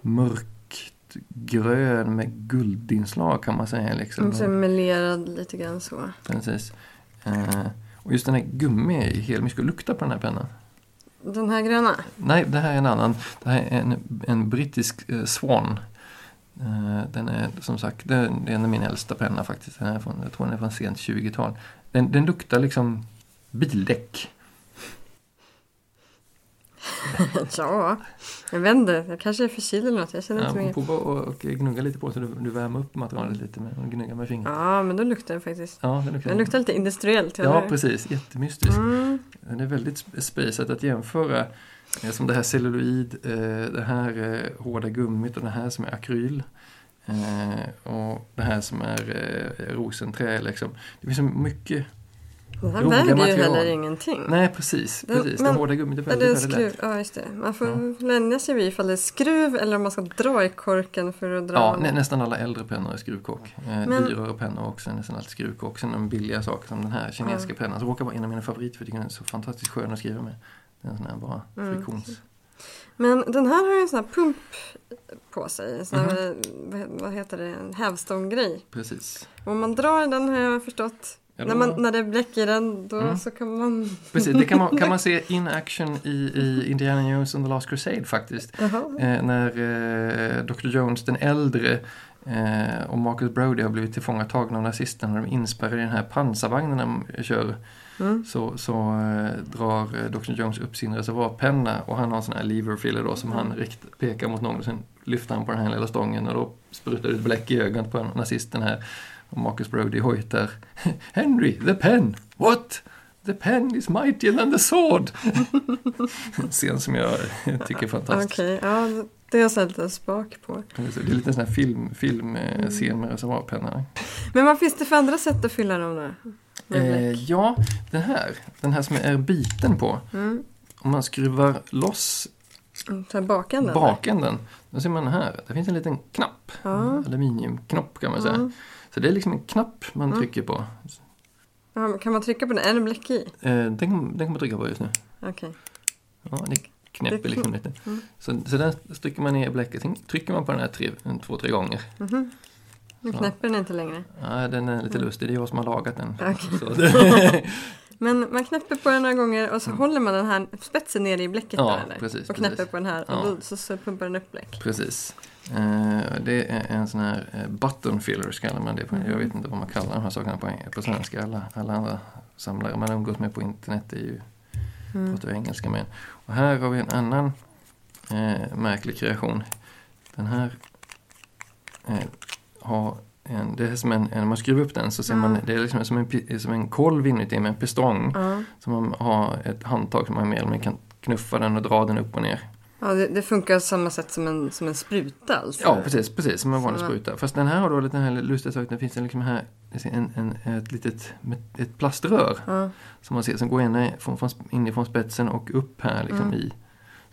mörkt grön med guldinslag kan man säga. Liksom. Mm, melerad lite grann så. Precis. Eh, och just den här gummi är helt mycket att lukta på den här pennan. Den här gröna? Nej, det här är en annan. Det här är en, en brittisk eh, Swan. Eh, den är som sagt, det är en av mina äldsta penna faktiskt. Den är från, jag tror den är från sent 20-tal. Den, den luktar liksom bildäck. ja, jag vet inte. Jag kanske är förkyld eller något. Jag känner ja, inte Prova och, och gnugga lite på så du, du värmer upp materialet lite med, och gnugga med fingret. Ja, men då luktar det faktiskt. Ja, det luktar, den luktar lite industriellt. Ja, precis. Jättemystisk. Mm. Den är väldigt spejsad att jämföra eh, som det här celluloid, eh, det här eh, hårda gummit och det här som är akryl. och det här som är rosenträ liksom. Det finns så mycket den här väger ju heller ingenting. Nej, precis. Den, precis. Men, det hårda gummit är väldigt, väldigt skruv, lätt. Ja, just det. Man får ja. vänja sig vid ifall det är skruv eller om man ska dra i korken för att dra. Ja, nä, nästan alla äldre pennor är skruvkork. Eh, men, Dyrare pennor också, nästan alltid skruvkork. Sen de billiga saker som den här kinesiska ja. pennan. Som råkar vara en av mina favoriter för jag tycker den är så fantastiskt skön att skriva med. Den är sån här bara mm. friktions... Men den här har ju en sån här pump på sig. Sån här, mm. vad heter det, en hävstånggrej. Precis. Om man drar den har jag förstått när, man, när det är bläck i den, då mm. så kan man... Precis, det kan man, kan man se in action i, i Indiana Jones and the Last Crusade faktiskt. Eh, när eh, Dr. Jones den äldre eh, och Marcus Brody har blivit tillfångatagna av nazisterna. De är inspärrade i den här pansarvagnen de kör. Mm. Så, så eh, drar eh, Dr. Jones upp sin reservoarpenna och han har en sån här leverfiller då som mm. han rikt, pekar mot någon och sen lyfter han på den här lilla stången och då sprutar det ut bläck i ögat på nazisten här. Och Marcus Brody hojtar Henry, the pen! What? The pen is mightier than the sword! en scen som jag tycker är fantastisk. Okay, ja, det har jag sett lite spak på. Det är lite sån här film, filmscen mm. med reservoarpenna. Men vad finns det för andra sätt att fylla dem då? Eh, ja, den här, den här som är biten på. Mm. Om man skruvar loss mm, bakänden, bakänden då ser man här, det finns en liten knapp. Ja. Aluminiumknopp kan man säga. Mm. Så det är liksom en knapp man mm. trycker på. Ja, kan man trycka på den? Är det bläck i? Eh, den, kan, den kan man trycka på just nu. Okej. Okay. Ja, det knäpper liksom lite. Mm. Så, så där trycker man ner bläcket. Sen trycker man på den här tre, två, tre gånger. Mm -hmm. Nu knäpper den inte längre? Ja, den är lite mm. lustig. Det är jag som har lagat den. Okay. Men man knäpper på den några gånger och så mm. håller man den här spetsen nere i bläcket ja, där, precis, och knäpper precis. på den här och då, så, så pumpar den upp bläck. Precis. Eh, det är en sån här eh, button fillers kallar man det. På. Jag vet inte vad man kallar de här sakerna på, på svenska. Alla, alla andra samlare man umgås med på internet är ju mm. pratar engelska med. Och här har vi en annan eh, märklig kreation. Den här eh, har en, det är som en, när man skruvar upp den så ser mm. man, det är liksom som en, som en kolv inuti med en pistong. Mm. Så man har ett handtag som man mer eller mindre kan knuffa den och dra den upp och ner. Ja, det, det funkar på samma sätt som en, som en spruta alltså? Ja, precis, precis som en vanlig spruta. Fast den här har då lite den här lustiga saken, det finns en, liksom här, en, en, ett litet ett plaströr ja. som man ser som går in, från, från, inifrån spetsen och upp här liksom mm. i.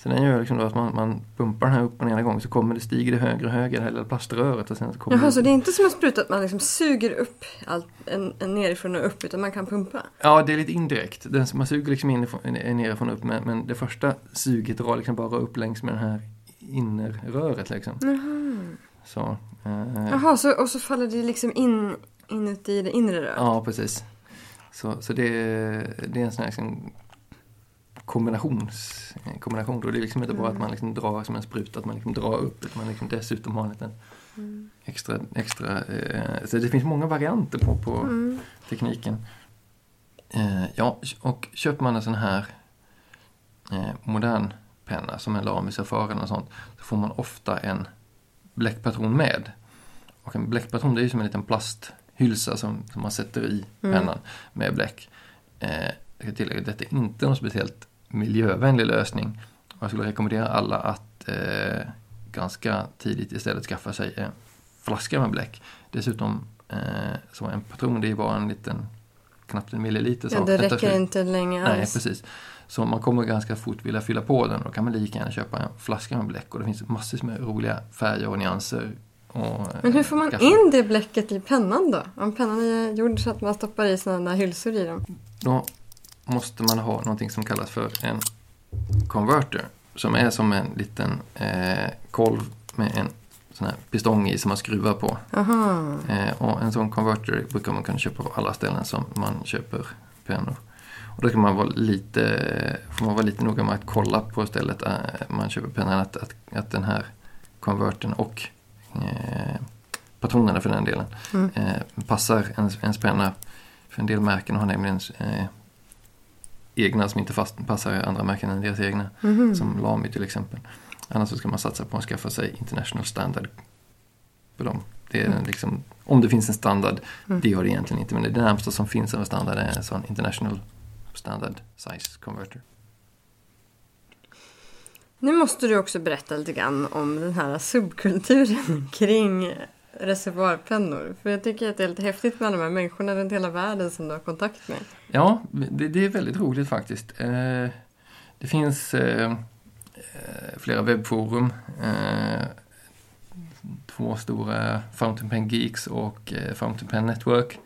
Så den gör liksom att man, man pumpar den här upp och ena gången så kommer det, stiger det högre och högre, det här lilla plaströret och sen så kommer Jaha, det, så det är inte som en spruta att man liksom suger upp allt en, en nerifrån och upp utan man kan pumpa? Ja, det är lite indirekt. Den, man suger liksom inifrån, nerifrån och upp men, men det första suget drar liksom bara upp längs med det här innerröret liksom. Jaha. Så, eh, Jaha, så, och så faller det liksom in inuti det inre röret? Ja, precis. Så, så det, det är en sån här liksom kombinations, kombination. Då. Det är liksom inte bara att man liksom drar som en spruta, att man liksom drar upp, utan man liksom dessutom har en liten Mm. extra, extra eh, så det finns många varianter på, på Mm. tekniken. Eh, ja, och köper man en sån här eh, modern penna som en Lamy Safari och sånt så får man ofta en bläckpatron med. Och en bläckpatron det är ju som en liten plasthylsa som, som man sätter i Mm. pennan med bläck. Eh, jag ska tillägga att detta är inte någon speciellt miljövänlig lösning. Och jag skulle rekommendera alla att eh, ganska tidigt istället skaffa sig en flaska med bläck. Dessutom eh, så en patron det är bara en liten knappt en milliliter Ja, det räcker slut- inte länge Nej, alls. precis. Så man kommer ganska fort vilja fylla på den och då kan man lika gärna köpa en flaska med bläck och det finns massor med roliga färger och nyanser. Och, eh, Men hur får man skaffa. in det bläcket i pennan då? Om pennan är gjord så att man stoppar i sådana hylsor i dem. Då måste man ha någonting som kallas för en converter. Som är som en liten eh, kolv med en sån här pistong i som man skruvar på. Eh, och en sån converter brukar man kunna köpa på alla ställen som man köper pennor. Och då kan man vara lite, får man vara lite noga med att kolla på stället eh, man köper pennan att, att, att den här konverten och eh, patronerna för den delen Mm. eh, passar ens, ens penna. För en del märken har nämligen eh, egna som inte fast passar andra märken än deras egna. Mhm. Som Lamy till exempel. Annars så ska man satsa på att skaffa sig International Standard på dem. Det är Mm. liksom, om det finns en standard, Mm. det gör det egentligen inte. Men det närmsta som finns av en standard är en sån International Standard Size Converter. Nu måste du också berätta lite grann om den här subkulturen kring reservoarpennor. För jag tycker att det är lite häftigt med alla de här människorna runt hela världen som du har kontakt med. Ja, det, det är väldigt roligt faktiskt. Eh, det finns eh, eh, flera webbforum. Eh, två stora Fountain Pen Geeks och eh, Fountain Pen Network.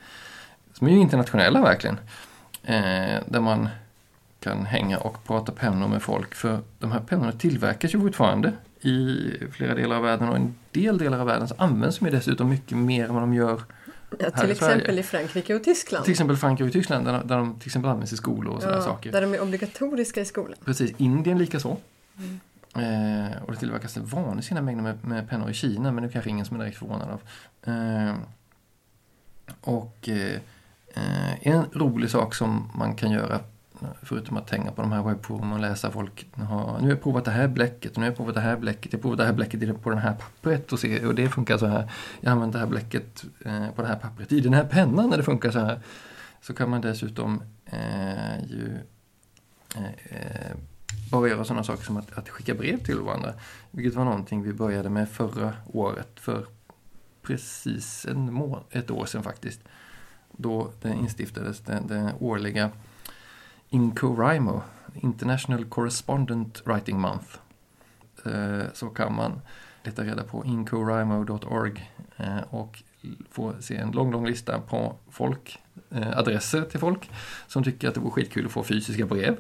Som är ju internationella verkligen. Eh, där man kan hänga och prata pennor med folk. För de här pennorna tillverkas ju fortfarande i flera delar av världen och en del delar av världen så används de dessutom mycket mer än vad de gör Ja, till i exempel i Frankrike och Tyskland. till exempel Frankrike och Tyskland där de, där de till exempel används i skolor och sådana ja, saker. Där de är obligatoriska i skolan. Precis, Indien lika så. Mm. Eh, och det tillverkas vansinniga mängder med, med pennor i Kina, men det är kanske ingen som är direkt förvånad av. Eh, och eh, eh, en rolig sak som man kan göra, förutom att hänga på de här webbforumen och läsa folk, har, nu har jag provat det här bläcket, nu har jag provat det här bläcket, jag har provat det här bläcket på det här pappret och, se, och det funkar så här. Jag använder det här bläcket eh, på det här pappret i den här pennan när det funkar så här. Så kan man dessutom eh, ju eh, eh, bara göra sådana saker som att, att skicka brev till varandra. Vilket var någonting vi började med förra året, för precis en må- ett år sedan faktiskt. Då det instiftades den, den årliga INCORIMO, International Correspondent Writing Month. Eh, så kan man leta reda på incorimo.org eh, och få se en lång, lång lista på folk, eh, adresser till folk som tycker att det vore skitkul att få fysiska brev.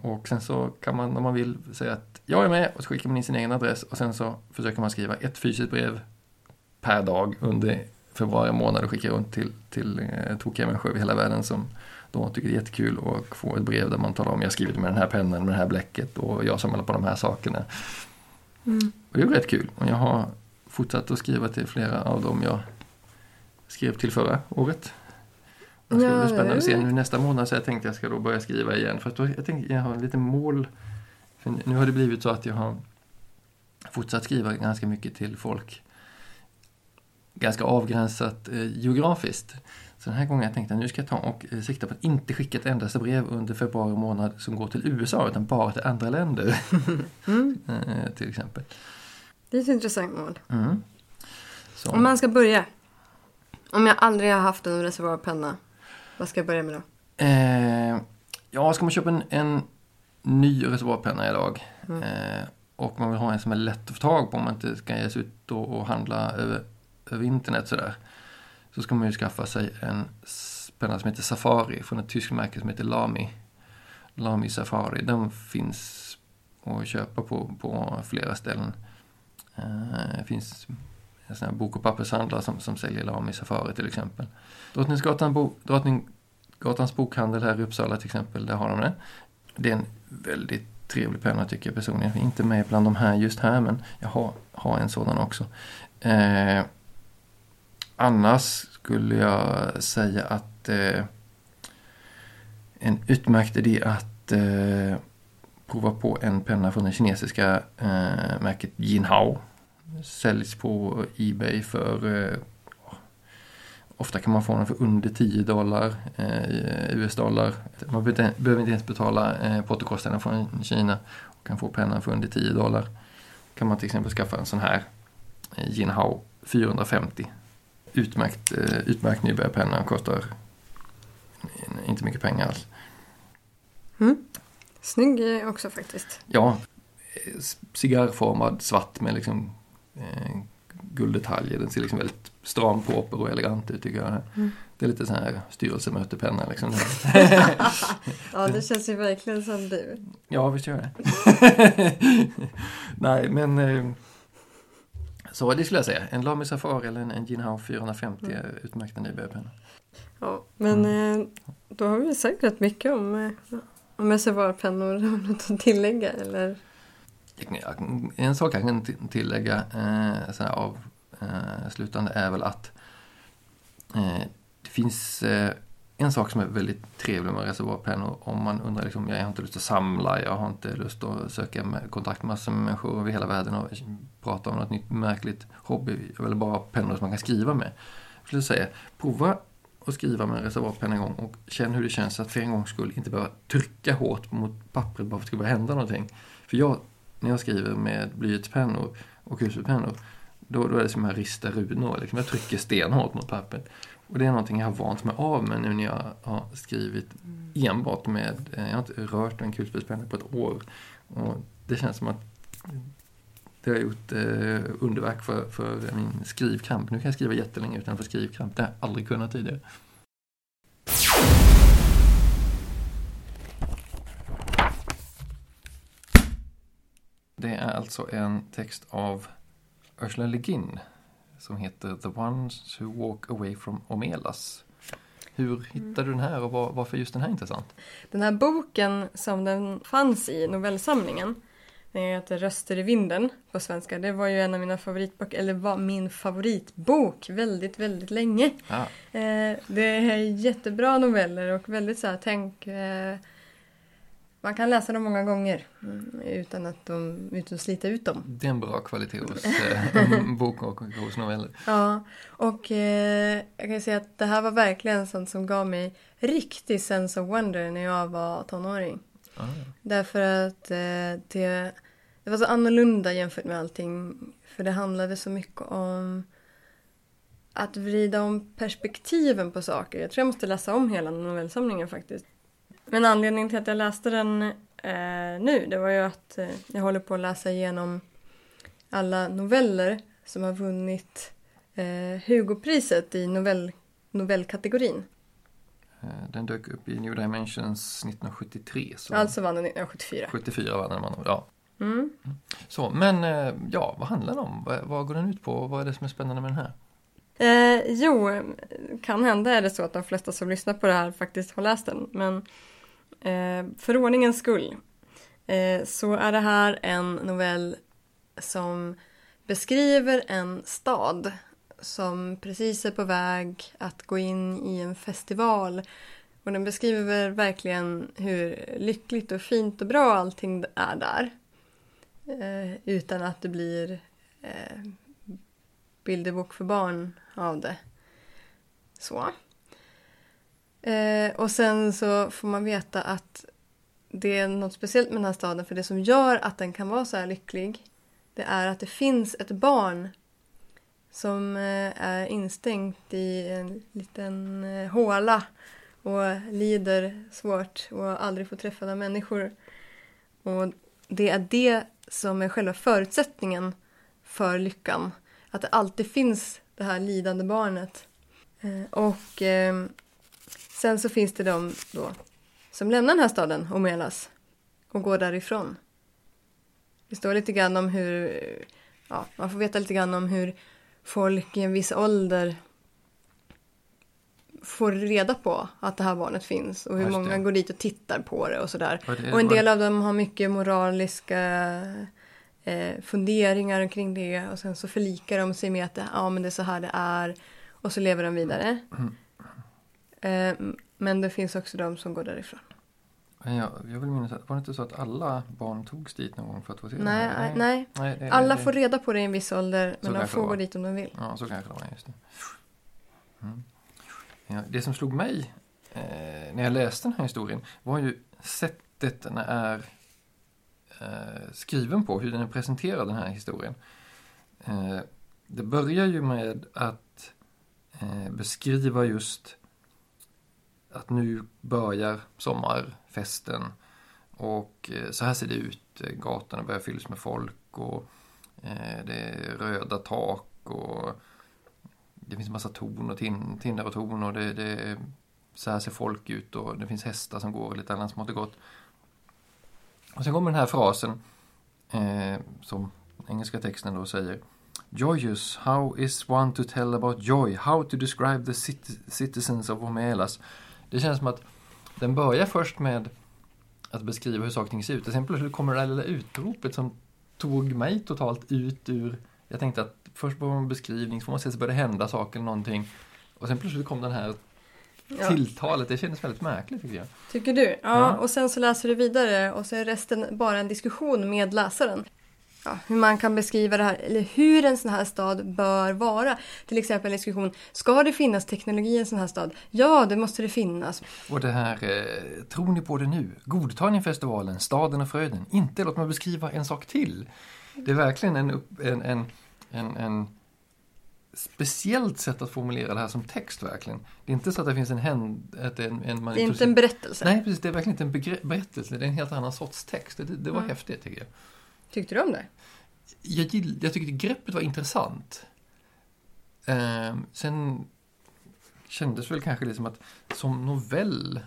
Och sen så kan man om man vill säga att jag är med och så skickar man in sin egen adress och sen så försöker man skriva ett fysiskt brev per dag under februari månad och skicka runt till, till eh, tokiga människor över hela världen som då tycker det är jättekul att få ett brev där man talar om jag har skrivit med den här pennan, med det här bläcket och jag samlar på de här sakerna. Mm. Och det är rätt kul. Och jag har fortsatt att skriva till flera av dem jag skrev till förra året. Det ska bli spännande att se nu nästa månad så jag tänkte jag ska då börja skriva igen. För att då, jag tänkte jag har lite mål. För nu har det blivit så att jag har fortsatt skriva ganska mycket till folk ganska avgränsat eh, geografiskt. Så den här gången jag tänkte att nu ska jag ta och eh, sikta på att inte skicka ett endaste brev under februari månad som går till USA utan bara till andra länder. Mm. eh, till exempel. Det är ett intressant mål. Mm. Så. Om man ska börja. Om jag aldrig har haft en reservoarpenna. Vad ska jag börja med då? Eh, ja, ska man köpa en, en ny reservoarpenna idag. Mm. Eh, och man vill ha en som är lätt att få tag på om man inte ska ge sig ut och, och handla över, över internet sådär. Så ska man ju skaffa sig en penna som heter Safari från ett tyskt märke som heter Lami. Lami Safari. Den finns att köpa på, på flera ställen. Eh, det finns en sån här bok och pappershandlare som, som säljer Lami Safari till exempel. Drottninggatan, bo, Drottninggatans bokhandel här i Uppsala till exempel, där har de det. Det är en väldigt trevlig penna tycker jag personligen. Inte med bland de här just här men jag har, har en sådan också. Eh, annars skulle jag säga att eh, en utmärkt idé att eh, prova på en penna från det kinesiska eh, märket Jinhao. Säljs på Ebay för eh, Ofta kan man få den för under 10 dollar eh, US-dollar. Man behöver inte- ens betala eh, portokostnaden från Kina och kan få pennan för under 10 dollar. Kan man till exempel skaffa en sån här eh, Jinhao 450. Utmärkt, eh, utmärkt nybörjarpenna, kostar inte mycket pengar alls. Mm. Snygg också faktiskt. Ja, cigarrformad svart med liksom eh, gulddetaljer. Den ser liksom väldigt stram, proper och elegant ut tycker jag. Mm. Det är lite sån här styrelsemötepenna liksom. Ja, det känns ju verkligen som du. ja, visst gör det. Nej, men eh, så det skulle jag säga. En Lamy Safari eller en, en Jinhao 450 är utmärkta nybörjarpennor. Ja, men Mm. eh, då har vi sagt rätt mycket om, eh, om reservoarpennor. Har du något att tillägga eller? En sak jag kan tillägga eh, så här av eh, slutande är väl att eh, det finns eh, en sak som är väldigt trevlig med reservoarpennor om man undrar liksom, jag har inte lust att samla, jag har inte lust att söka med, kontakt med massor med människor över hela världen och prata om något nytt märkligt hobby, eller bara pennor som man kan skriva med. Jag skulle säga, prova att skriva med en reservoarpenna en gång och känn hur det känns att för en gångs skull inte behöva trycka hårt mot pappret bara för att det ska börja hända någonting. För jag när jag skriver med blyertspennor och kulspetspennor då, då är det som att jag ristar runor. Liksom. Jag trycker stenhårt mot pappret. Och det är någonting jag har vant mig av med nu när jag har skrivit enbart med, eh, jag har inte rört en kulspetspenna på ett år. Och det känns som att det har gjort eh, underverk för, för min skrivkramp. Nu kan jag skriva jättelänge utan att få skrivkramp. Det har jag aldrig kunnat tidigare. Det är alltså en text av Ursula Le Guin som heter The Ones Who Walk Away from Omelas. Hur hittade du den här och var, varför är just den här intressant? Den här boken som den fanns i novellsamlingen, den heter Röster i vinden på svenska. Det var ju en av mina favoritböcker, eller var min favoritbok väldigt, väldigt länge. Ah, Eh, det är jättebra noveller och väldigt så här, tänk... Eh, man kan läsa dem många gånger mm, utan att, de, utan att slita ut dem. det är en bra kvalitet hos eh, bok och hos noveller. Ja, och eh, jag kan säga att det här var verkligen sånt som gav mig riktig sense of wonder när jag var tonåring. Ah, Därför att eh, det, det var så annorlunda jämfört med allting. För det handlade så mycket om att vrida om perspektiven på saker. Jag tror jag måste läsa om hela novellsamlingen faktiskt. Men anledningen till att jag läste den eh, nu, det var ju att eh, jag håller på att läsa igenom alla noveller som har vunnit eh, Hugopriset i novell, novellkategorin. eh, Den dök upp i New Dimensions 1973. Så Alltså vann den 1974. 74 vann den man. Ja. Mm. Så, men eh, ja, vad handlar den om? Vad, vad går den ut på? Vad är det som är spännande med den här? Eh, jo, kan hända är det så att de flesta som lyssnar på det här faktiskt har läst den. Men Eh, för ordningens skull eh, så är det här en novell som beskriver en stad som precis är på väg att gå in i en festival. Och den beskriver verkligen hur lyckligt och fint och bra allting är där. Eh, utan att det blir eh, bilderbok för barn av det. Så. Eh, och sen så får man veta att det är något speciellt med den här staden för det som gör att den kan vara så här lycklig det är att det finns ett barn som eh, är instängt i en liten eh, håla och lider svårt och aldrig får träffa några människor. Och det är det som är själva förutsättningen för lyckan. Att det alltid finns det här lidande barnet. Eh, och sen så finns det de då som lämnar den här staden, Omelas, och går därifrån. Det står lite grann om hur, ja, man får veta lite grann om hur folk i en viss ålder får reda på att det här barnet finns och hur Just det. många går dit och tittar på det och sådär. Det Och en del av dem har mycket moraliska eh, funderingar kring det och sen så förlikar de sig med att det, ja, men det är så här det är och så lever de vidare. Eh, men det finns också de som går därifrån. Men jag, vill minnas var det inte så att alla barn togs dit någon gång för att få se det Nej, nej. nej det, Alla det, får reda på det i en viss ålder men de får gå dit om de vill. Ja, så kanske det var, just det. Mm. Ja, det som slog mig eh, när jag läste den här historien var ju sättet den är eh, skriven på, hur den är presenterad den här historien. Eh, det börjar ju med att eh, beskriva just att nu börjar sommarfesten och eh, så här ser det ut. Eh, gatorna börjar fyllas med folk och eh, det är röda tak och det finns en massa torn och tin, tinnar och torn och det, det så här ser folk ut och det finns hästar som går och lite annat smått och gott. Och sen kommer den här frasen eh, som engelska texten då säger Joyous, how is one to tell about joy? How to describe the citizens of Homelas? Det känns som att den börjar först med att beskriva hur saker och ting ser ut och sen plötsligt kommer det där lilla utropet som tog mig totalt ut ur... Jag tänkte att först var en beskrivning, så får man se så börjar det hända saker eller någonting. Och sen plötsligt kom den här Ja. tilltalet. Det kändes väldigt märkligt tycker jag. Tycker du? Ja, Ja. och sen så läser du vidare och så är resten bara en diskussion med läsaren. Ja, hur man kan beskriva det här, eller hur en sån här stad bör vara. Till exempel en diskussion, ska det finnas teknologi i en sån här stad? Ja, det måste det finnas. Och det här, eh, tror ni på det nu? Godtar ni festivalen, staden och fröden? Inte, låt mig beskriva en sak till. Det är verkligen en, upp, en, en, en, en speciellt sätt att formulera det här som text verkligen. Det är inte så att det finns en händ... Att en, en, man Det är inte en berättelse. Nej, precis. Det är verkligen inte en berättelse. Det är en helt annan sorts text. Det, det var Mm. häftigt tycker jag. Tyckte du om det? Jag, gill, jag tyckte greppet var intressant. Ehm, sen kändes väl kanske liksom att som novell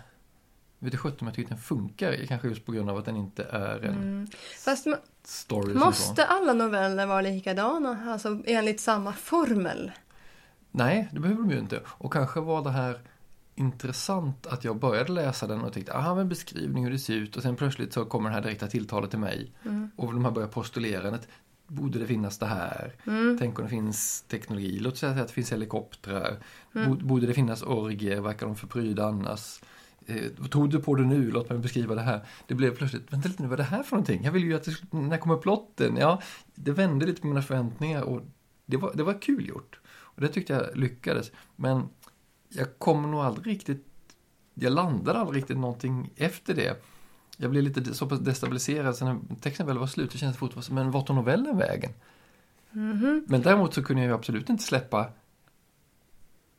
vet sjutton om jag tycker den funkar. Kanske just på grund av att den inte är en Mm. Fast story måste alla noveller vara likadana? Alltså enligt samma formel? Nej, det behöver de ju inte. Och kanske var det här intressant att jag började läsa den och tyckte, aha, en beskrivning hur det ser ut och sen plötsligt så kommer det här direkta tilltalet till mig. Mm. Och de här börjar postulerandet, borde det finnas det här? Mm. Tänk om det finns teknologi, låt säga att det finns helikoptrar. Mm. Borde- det finnas orgier, verkar de förpryda annars? Eh, tror du på det nu? Låt mig beskriva det här. Det blev plötsligt, vänta lite nu, vad är det här för någonting? Jag vill ju att det, när kommer plotten? Ja, det vände lite på mina förväntningar och det var, det var kul gjort. Och det tyckte jag lyckades. Men jag kommer nog aldrig riktigt, jag landade aldrig riktigt någonting efter det. Jag blev lite så pass destabiliserad så när texten väl var slut så kändes det fortfarande som, men vart tog novellen vägen? Mhm. Men däremot så kunde jag ju absolut inte släppa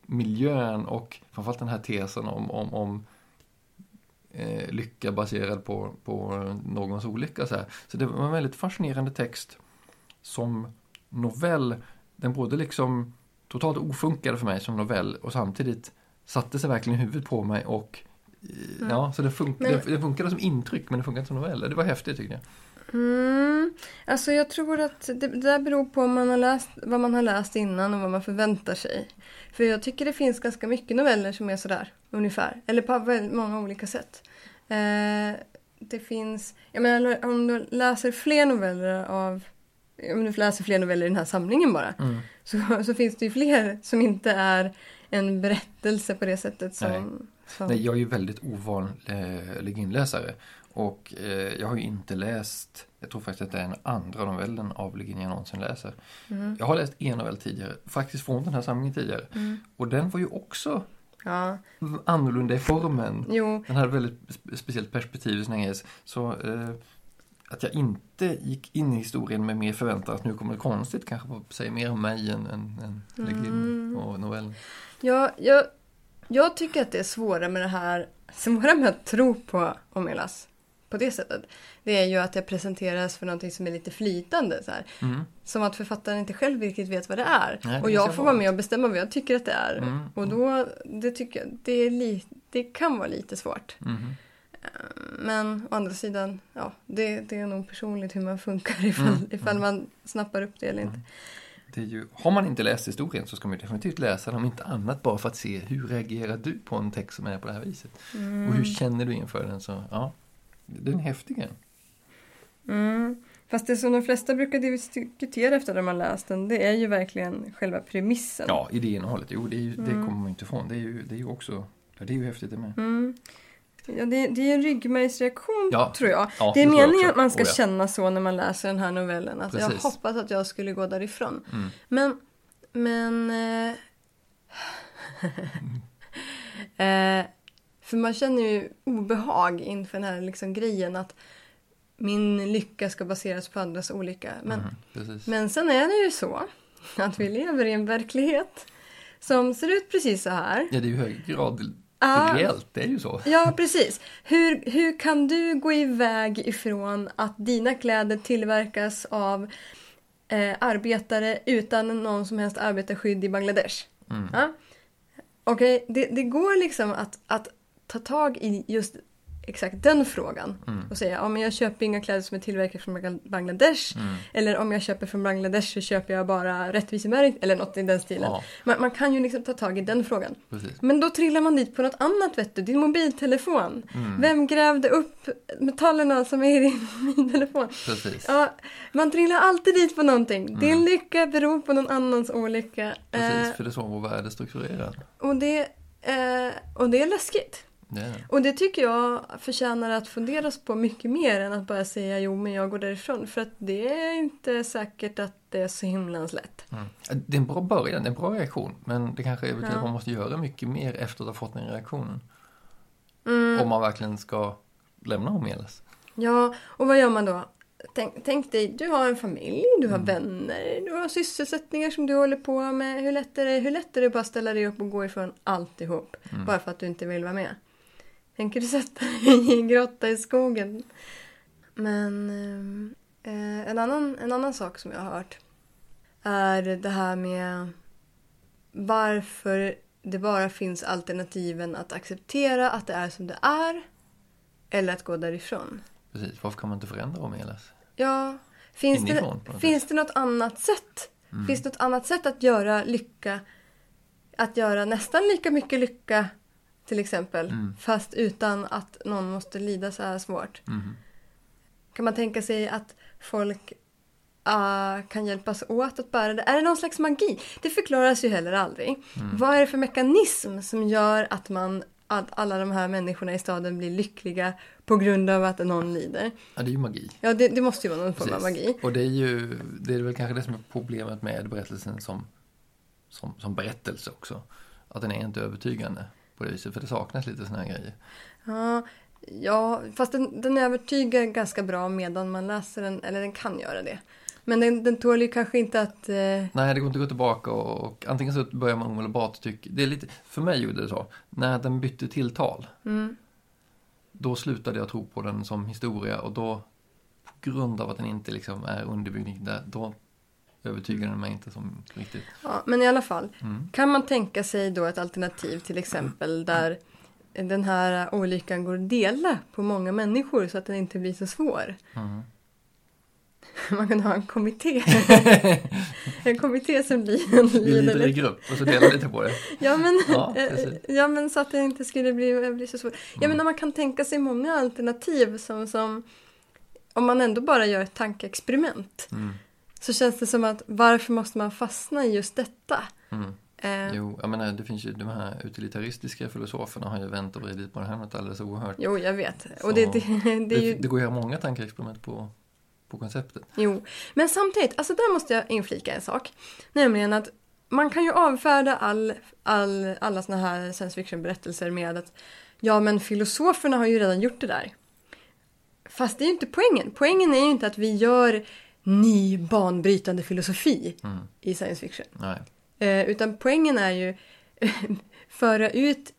miljön och framförallt den här tesen om, om, om eh, lycka baserad på, på någons olycka. Så, här. så det var en väldigt fascinerande text som novell. Den både liksom totalt ofunkade för mig som novell och samtidigt satte sig verkligen i huvudet på mig och Mm. Ja, så det, fun- Men- det, det funkade som intryck men det funkade inte som novell. Det var häftigt tyckte jag. Mm. Alltså jag tror att det, det där beror på man har läst, vad man har läst innan och vad man förväntar sig. För jag tycker det finns ganska mycket noveller som är sådär, ungefär. Eller på väldigt många olika sätt. Eh, det finns, jag menar om du läser fler noveller av, om du läser fler noveller i den här samlingen bara. Mm. Så, så finns det ju fler som inte är en berättelse på det sättet som... Nej. som Nej, jag är ju väldigt ovan eh, Legin-läsare. Och eh, jag har ju inte läst, jag tror faktiskt att det är den andra novellen av Legin jag någonsin läser. Mm. Jag har läst en novell tidigare, faktiskt från den här samlingen tidigare. Mm. Och den var ju också Ja, annorlunda i formen. jo. Den hade väldigt spe- speciellt perspektiv i sin ges. Så eh, att jag inte gick in i historien med mer förväntan att nu kommer det konstigt kanske säger mer om mig än, än, än Legin Mm. och novellen. Ja, jag, jag tycker att det är svårare med det här, svårare med att tro på Omelas. på det sättet. Det är ju att det presenteras för någonting som är lite flytande. Så. Mm. Som att författaren inte själv riktigt vet vad det är. Nej, och jag får vara med och bestämma vad jag tycker att det är. Mm. Och då, det tycker jag, det, li, det kan vara lite svårt. Mhm. Men å andra sidan, ja, det, det är nog personligt hur man funkar ifall, Mm. ifall man snappar upp det eller inte. Är ju, har man inte läst historien så ska man ju definitivt läsa den om inte annat bara för att se hur reagerar du på en text som är på det här viset. Mm. Och hur känner du inför den? Så, ja, den är häftig. Mm. Fast det som de flesta brukar diskutera efter att de har läst den, det är ju verkligen själva premissen. Ja, idéinnehållet, jo det, ju, det Mm. kommer man inte ifrån. Det är ju, det är ju också, ja, det är ju häftigt det med. Mm. Ja, det, det är en ryggmärgsreaktion Ja. tror jag. Ja, det är meningen att man ska Oh, ja. känna så när man läser den här novellen. Att jag hoppas att jag skulle gå därifrån. Mm. Men, men... Eh, eh, för man känner ju obehag inför den här liksom grejen att min lycka ska baseras på andras olycka. Men, precis. men sen är det ju så att vi lever i en verklighet som ser ut precis så här. Ja, det är ju hög grad Ja. reellt, det är ju så. Ja, precis. Hur, hur kan du gå iväg ifrån att dina kläder tillverkas av eh, arbetare utan någon som helst arbetarskydd i Bangladesh? Mm. Ja? Okej, det, det går liksom att, att ta tag i just exakt den frågan Mm. och säga ja, men jag köper inga kläder som är tillverkade från Bangla- Bangladesh Mm. eller om jag köper från Bangladesh så köper jag bara rättvisemärkt eller något i den stilen. Ja, Man, man kan ju liksom ta tag i den frågan. precis. Men då trillar man dit på något annat vet du, din mobiltelefon. Mm. Vem grävde upp metallerna som är i din mobiltelefon? Precis. Ja, man trillar alltid dit på någonting. Din Mm. lycka beror på någon annans olycka. Precis, Eh, för det är så vår värld är strukturerad. och, det, eh, och det är läskigt. Det. Och det tycker jag förtjänar att funderas på mycket mer än att bara säga jo men jag går därifrån. För att det är inte säkert att det är så himlans lätt. Mm. Det är en bra början, det är en bra reaktion. Men det kanske är betyder Ja. att man måste göra mycket mer efter att ha fått den reaktionen. Mm. Om man verkligen ska lämna Homelas. Ja, och vad gör man då? Tänk, tänk dig, du har en familj, du har Mm. vänner, du har sysselsättningar som du håller på med. Hur lätt är det, hur lätt är det bara att ställa dig upp och gå ifrån alltihop? Mm. Bara för att du inte vill vara med. Tänker du sätta dig i en grotta i skogen? Men ehm, eh, en, annan, en annan sak som jag har hört är det här med varför det bara finns alternativen att acceptera att det är som det är eller att gå därifrån. Precis, varför kan man inte förändra Homelas? Ja, finns, Inifrån, det, finns det något annat sätt? Mm. Finns det något annat sätt att göra lycka, att göra nästan lika mycket lycka till exempel, Mm. fast utan att någon måste lida så här svårt? Mhm. Kan man tänka sig att folk ah, kan hjälpas åt att bära det? Är det någon slags magi? Det förklaras ju heller aldrig. Mm. Vad är det för mekanism som gör att man att alla de här människorna i staden blir lyckliga på grund av att någon lider? Ja, det är ju magi. Ja, det, det måste ju vara någon form av magi. Och det är ju, det är väl kanske det som är problemet med berättelsen som, som, som berättelse också. Att den är inte övertygande på det viset, för det saknas lite såna här grejer. Ja, ja fast den, den övertygar ganska bra medan man läser den, eller den kan göra det. Men den, den tål ju kanske inte att... Eh, Nej, det går inte att gå tillbaka och, och antingen så börjar man omedelbart tycka, det är lite, för mig gjorde det så, när den bytte tilltal, mm, då slutade jag tro på den som historia och då, på grund av att den inte liksom är underbyggd då övertygar den mig inte som riktigt. ja, men i alla fall, Mm. kan man tänka sig då ett alternativ till exempel där den här olyckan går att dela på många människor så att den inte blir så svår? Mm. Man kan ha en kommitté. en kommitté som blir Vi lider i grupp och så delar lite på det. Ja men, Ja, ja men så att det inte skulle bli, bli så svårt. Jag menar man kan tänka sig många alternativ som, som om man ändå bara gör ett tankeexperiment Mm. Så känns det som att varför måste man fastna i just detta? Mm. Eh, Jo, jag menar, det finns ju de här utilitaristiska filosoferna har ju vänt och vridit på det här något alldeles oerhört. jo, jag vet. Och det, det, det ju, det går att göra många tankeexperiment på, på konceptet. jo. Men samtidigt, alltså där måste jag inflika en sak. Nämligen att man kan ju avfärda all, all, alla såna här science fiction-berättelser med att ja, men filosoferna har ju redan gjort det där. Fast det är ju inte poängen. Poängen är ju inte att vi gör ny banbrytande filosofi Mm. i science fiction. Eh, utan poängen är ju föra ut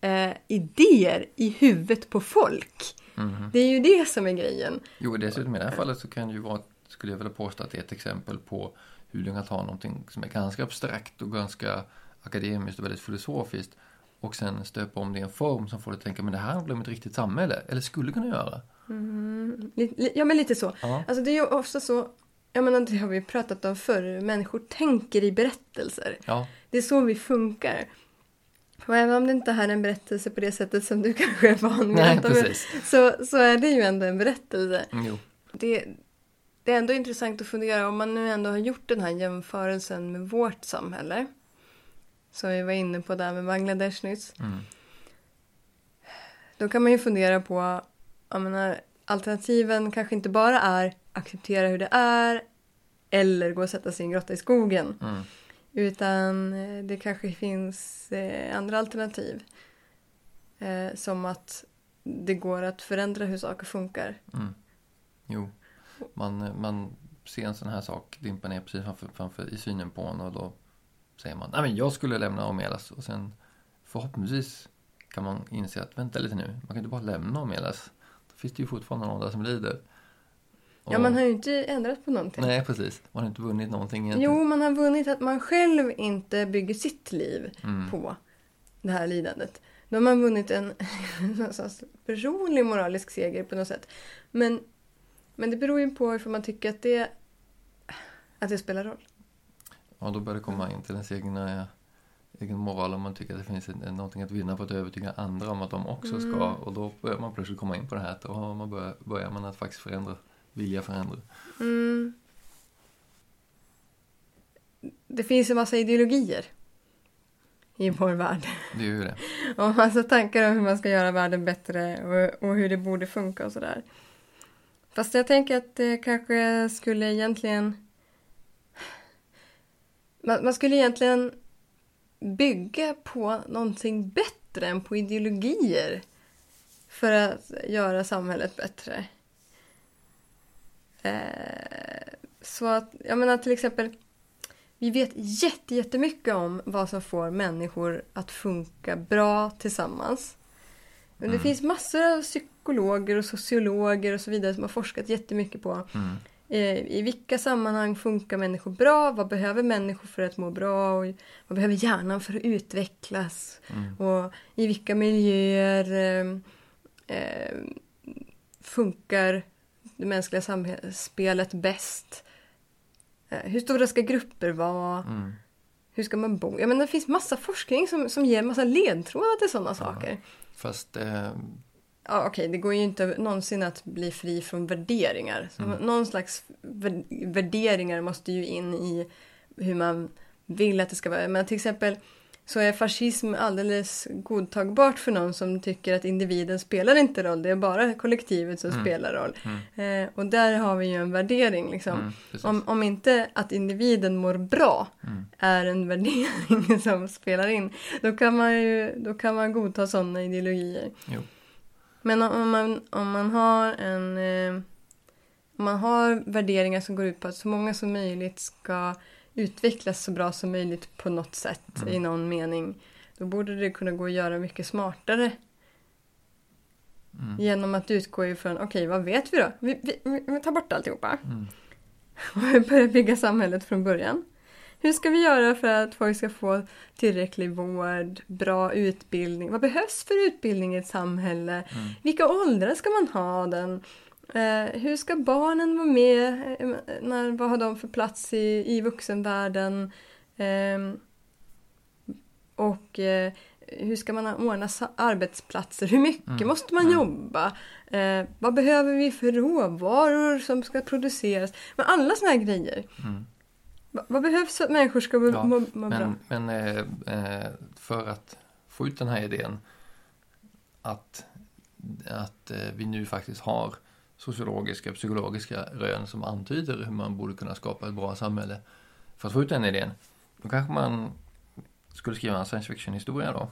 eh, idéer i huvudet på folk. Mhm. Det är ju det som är grejen. Jo, dessutom i det här fallet så kan det ju vara, skulle jag vilja påstå att det är ett exempel på hur du kan ta någonting som är ganska abstrakt och ganska akademiskt och väldigt filosofiskt och sen stöpa om det i en form som får dig att tänka, men det här handlar om ett riktigt samhälle, eller skulle kunna göra. Li- Ja, men lite så. Ja, Alltså det är ju ofta så, jag menar det har vi pratat om förr, människor tänker i berättelser. ja, Det är så vi funkar. Och även om det inte är en berättelse på det sättet som du kanske är van vid nej så, så är det ju ändå en berättelse. Mm, Det, det är ändå intressant att fundera om man nu ändå har gjort den här jämförelsen med vårt samhälle. Som vi var inne på där med Bangladesh nyss. mm, Då kan man ju fundera på, jag menar, alternativen kanske inte bara är acceptera hur det är eller gå och sätta sig i en grotta i skogen. mm, Utan eh, det kanske finns eh, andra alternativ. Eh, som att det går att förändra hur saker funkar. mm. Jo, man, man ser en sån här sak dimpa ner precis framför, framför i synen på en och då säger man, nej men jag skulle lämna Omelas och sen förhoppningsvis kan man inse att vänta lite nu, man kan inte bara lämna Omelas. Finns det ju fortfarande någon där som lider. Ja, Och- man har ju inte ändrat på någonting. Nej, precis. Man har inte vunnit någonting egentligen. Jo, man har vunnit att man själv inte bygger sitt liv Mm. på det här lidandet. Då har man vunnit en personlig moralisk seger på något sätt. Men, men det beror ju på ifall man tycker att det, att det spelar roll. Ja, då börjar det komma in till ens egna, egen moral om man tycker att det finns en- någonting att vinna på att övertyga andra om att de också ska. Mm. Och då börjar man plötsligt komma in på det här att då man börjar, börjar man att faktiskt förändra, vilja förändra. Mm. Det finns en massa ideologier i vår värld. Det ju det. Och massa tankar om hur man ska göra världen bättre och, och hur det borde funka och sådär. Fast jag tänker att det kanske skulle egentligen... Man, man skulle egentligen bygga på någonting bättre än på ideologier för att göra samhället bättre. Eh, så att, jag menar till exempel, vi vet jätte, jättemycket om vad som får människor att funka bra tillsammans. Men det Mm. finns massor av psykologer och sociologer och så vidare som har forskat jättemycket på Mm. Eh, i vilka sammanhang funkar människor bra, vad behöver människor för att må bra och vad behöver hjärnan för att utvecklas Mm. och i vilka miljöer eh, eh, funkar det mänskliga samspelet bäst. Eh, hur stora ska grupper vara? Mm. Hur ska man bo? Jag menar, det finns massa forskning som, som ger massa ledtrådar till sådana saker. Fast eh, Ja, Okej, det går ju inte någonsin att bli fri från värderingar. Så Mm. Någon slags vär- värderingar måste ju in i hur man vill att det ska vara. Men till exempel så är fascism alldeles godtagbart för någon som tycker att individen spelar inte roll. Det är bara kollektivet som Mm. spelar roll. Mm. Eh, och där har vi ju en värdering liksom. mm. Om, om inte att individen mår bra Mm. är en värdering som spelar in, då kan man ju då kan man godta sådana ideologier. Jo. Men om, man, om man har en eh, om man har värderingar som går ut på att så många som möjligt ska utvecklas så bra som möjligt på något sätt Mm. i någon mening, då borde det kunna gå att göra mycket smartare Mm. genom att utgå ifrån, okej vad vet vi då? Vi, vi, vi, vi tar bort alltihopa. Mm. Och vi börjar bygga samhället från början. Hur ska vi göra för att folk ska få tillräcklig vård, bra utbildning? Vad behövs för utbildning i ett samhälle? Mm. Vilka åldrar ska man ha den? Eh, hur ska barnen vara med? Eh, när, vad har de för plats i, i vuxenvärlden? Eh, och eh, hur ska man ordna arbetsplatser? Hur mycket Mm. måste man Mm. jobba? Eh, vad behöver vi för råvaror som ska produceras? Men alla såna här grejer. Mm. Va, vad behövs för att människor ska må, Ja, må, må bra? Men, men eh, eh, för att få ut den här idén att, att eh, vi nu faktiskt har sociologiska, psykologiska rön som antyder hur man borde kunna skapa ett bra samhälle. För att få ut den idén, då kanske man skulle skriva en science fiction-historia då.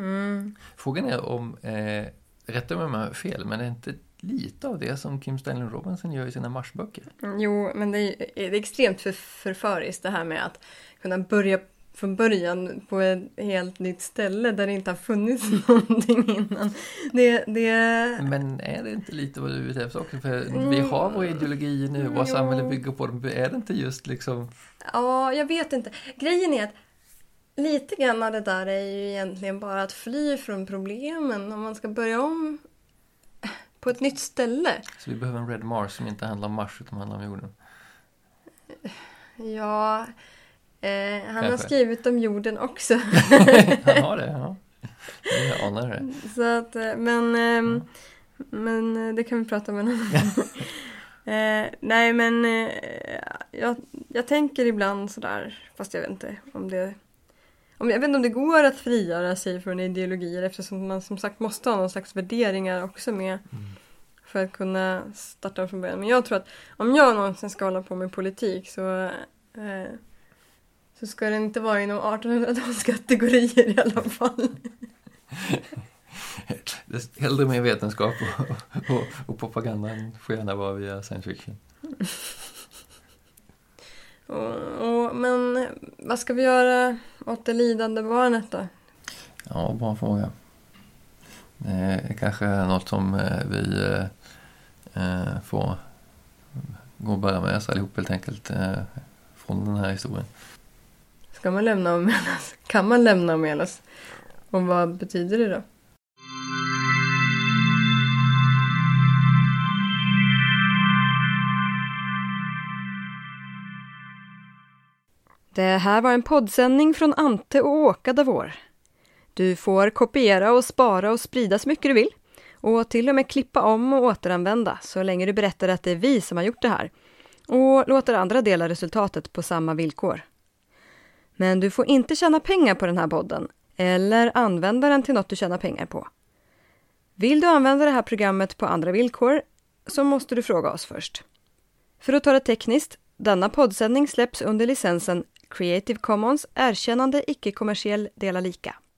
Mm. Frågan är om, eh, rätta mig om jag har fel, men det är inte lite av det som Kim Stanley Robinson gör i sina Marsböcker? Jo, men det är, det är extremt för, förföriskt det här med att kunna börja från början på ett helt nytt ställe där det inte har funnits någonting innan. Det, det... Men är det inte lite vad du är ute efter också? För vi har vår ideologi nu, vårt samhälle bygger på. Är det inte just liksom... Ja, jag vet inte. Grejen är att lite grann av det där är ju egentligen bara att fly från problemen om man ska börja om på ett nytt ställe. Så vi behöver en Red Mars som inte handlar om Mars utan handlar om jorden? Ja, eh, han har Kanske. skrivit om jorden också. Han har det, ja. Jag anar det. Så att, eh, men, ehm, men eh, det kan vi prata om en annan eh, Nej, men eh, jag, jag tänker ibland sådär, fast jag vet inte om det om, jag vet inte om det går att frigöra sig från ideologier eftersom man som sagt måste ha någon slags värderingar också med för att kunna starta från början. Men jag tror att om jag någonsin ska hålla på med politik så eh, så ska det inte vara inom 1800-talskategorier i alla fall. Det är hellre med vetenskap och, och, och propaganda än får gärna vara via science fiction. Och, och, men vad ska vi göra åt det lidande barnet då? Ja, bra fråga. Det är kanske något som eh, vi eh, eh, får gå och bära med oss allihop helt enkelt från den här historien. Ska man lämna Omelas? Kan man lämna Omelas? Och vad betyder det då? Det här var en poddsändning från Ante och Åka Davor. Du får kopiera och spara och sprida så mycket du vill. Och till och med klippa om och återanvända så länge du berättar att det är vi som har gjort det här. Och låter andra dela resultatet på samma villkor. Men du får inte tjäna pengar på den här podden eller använda den till något du tjänar pengar på. Vill du använda det här programmet på andra villkor så måste du fråga oss först. För att ta det tekniskt, denna poddsändning släpps under licensen Creative Commons erkännande icke-kommersiell dela lika.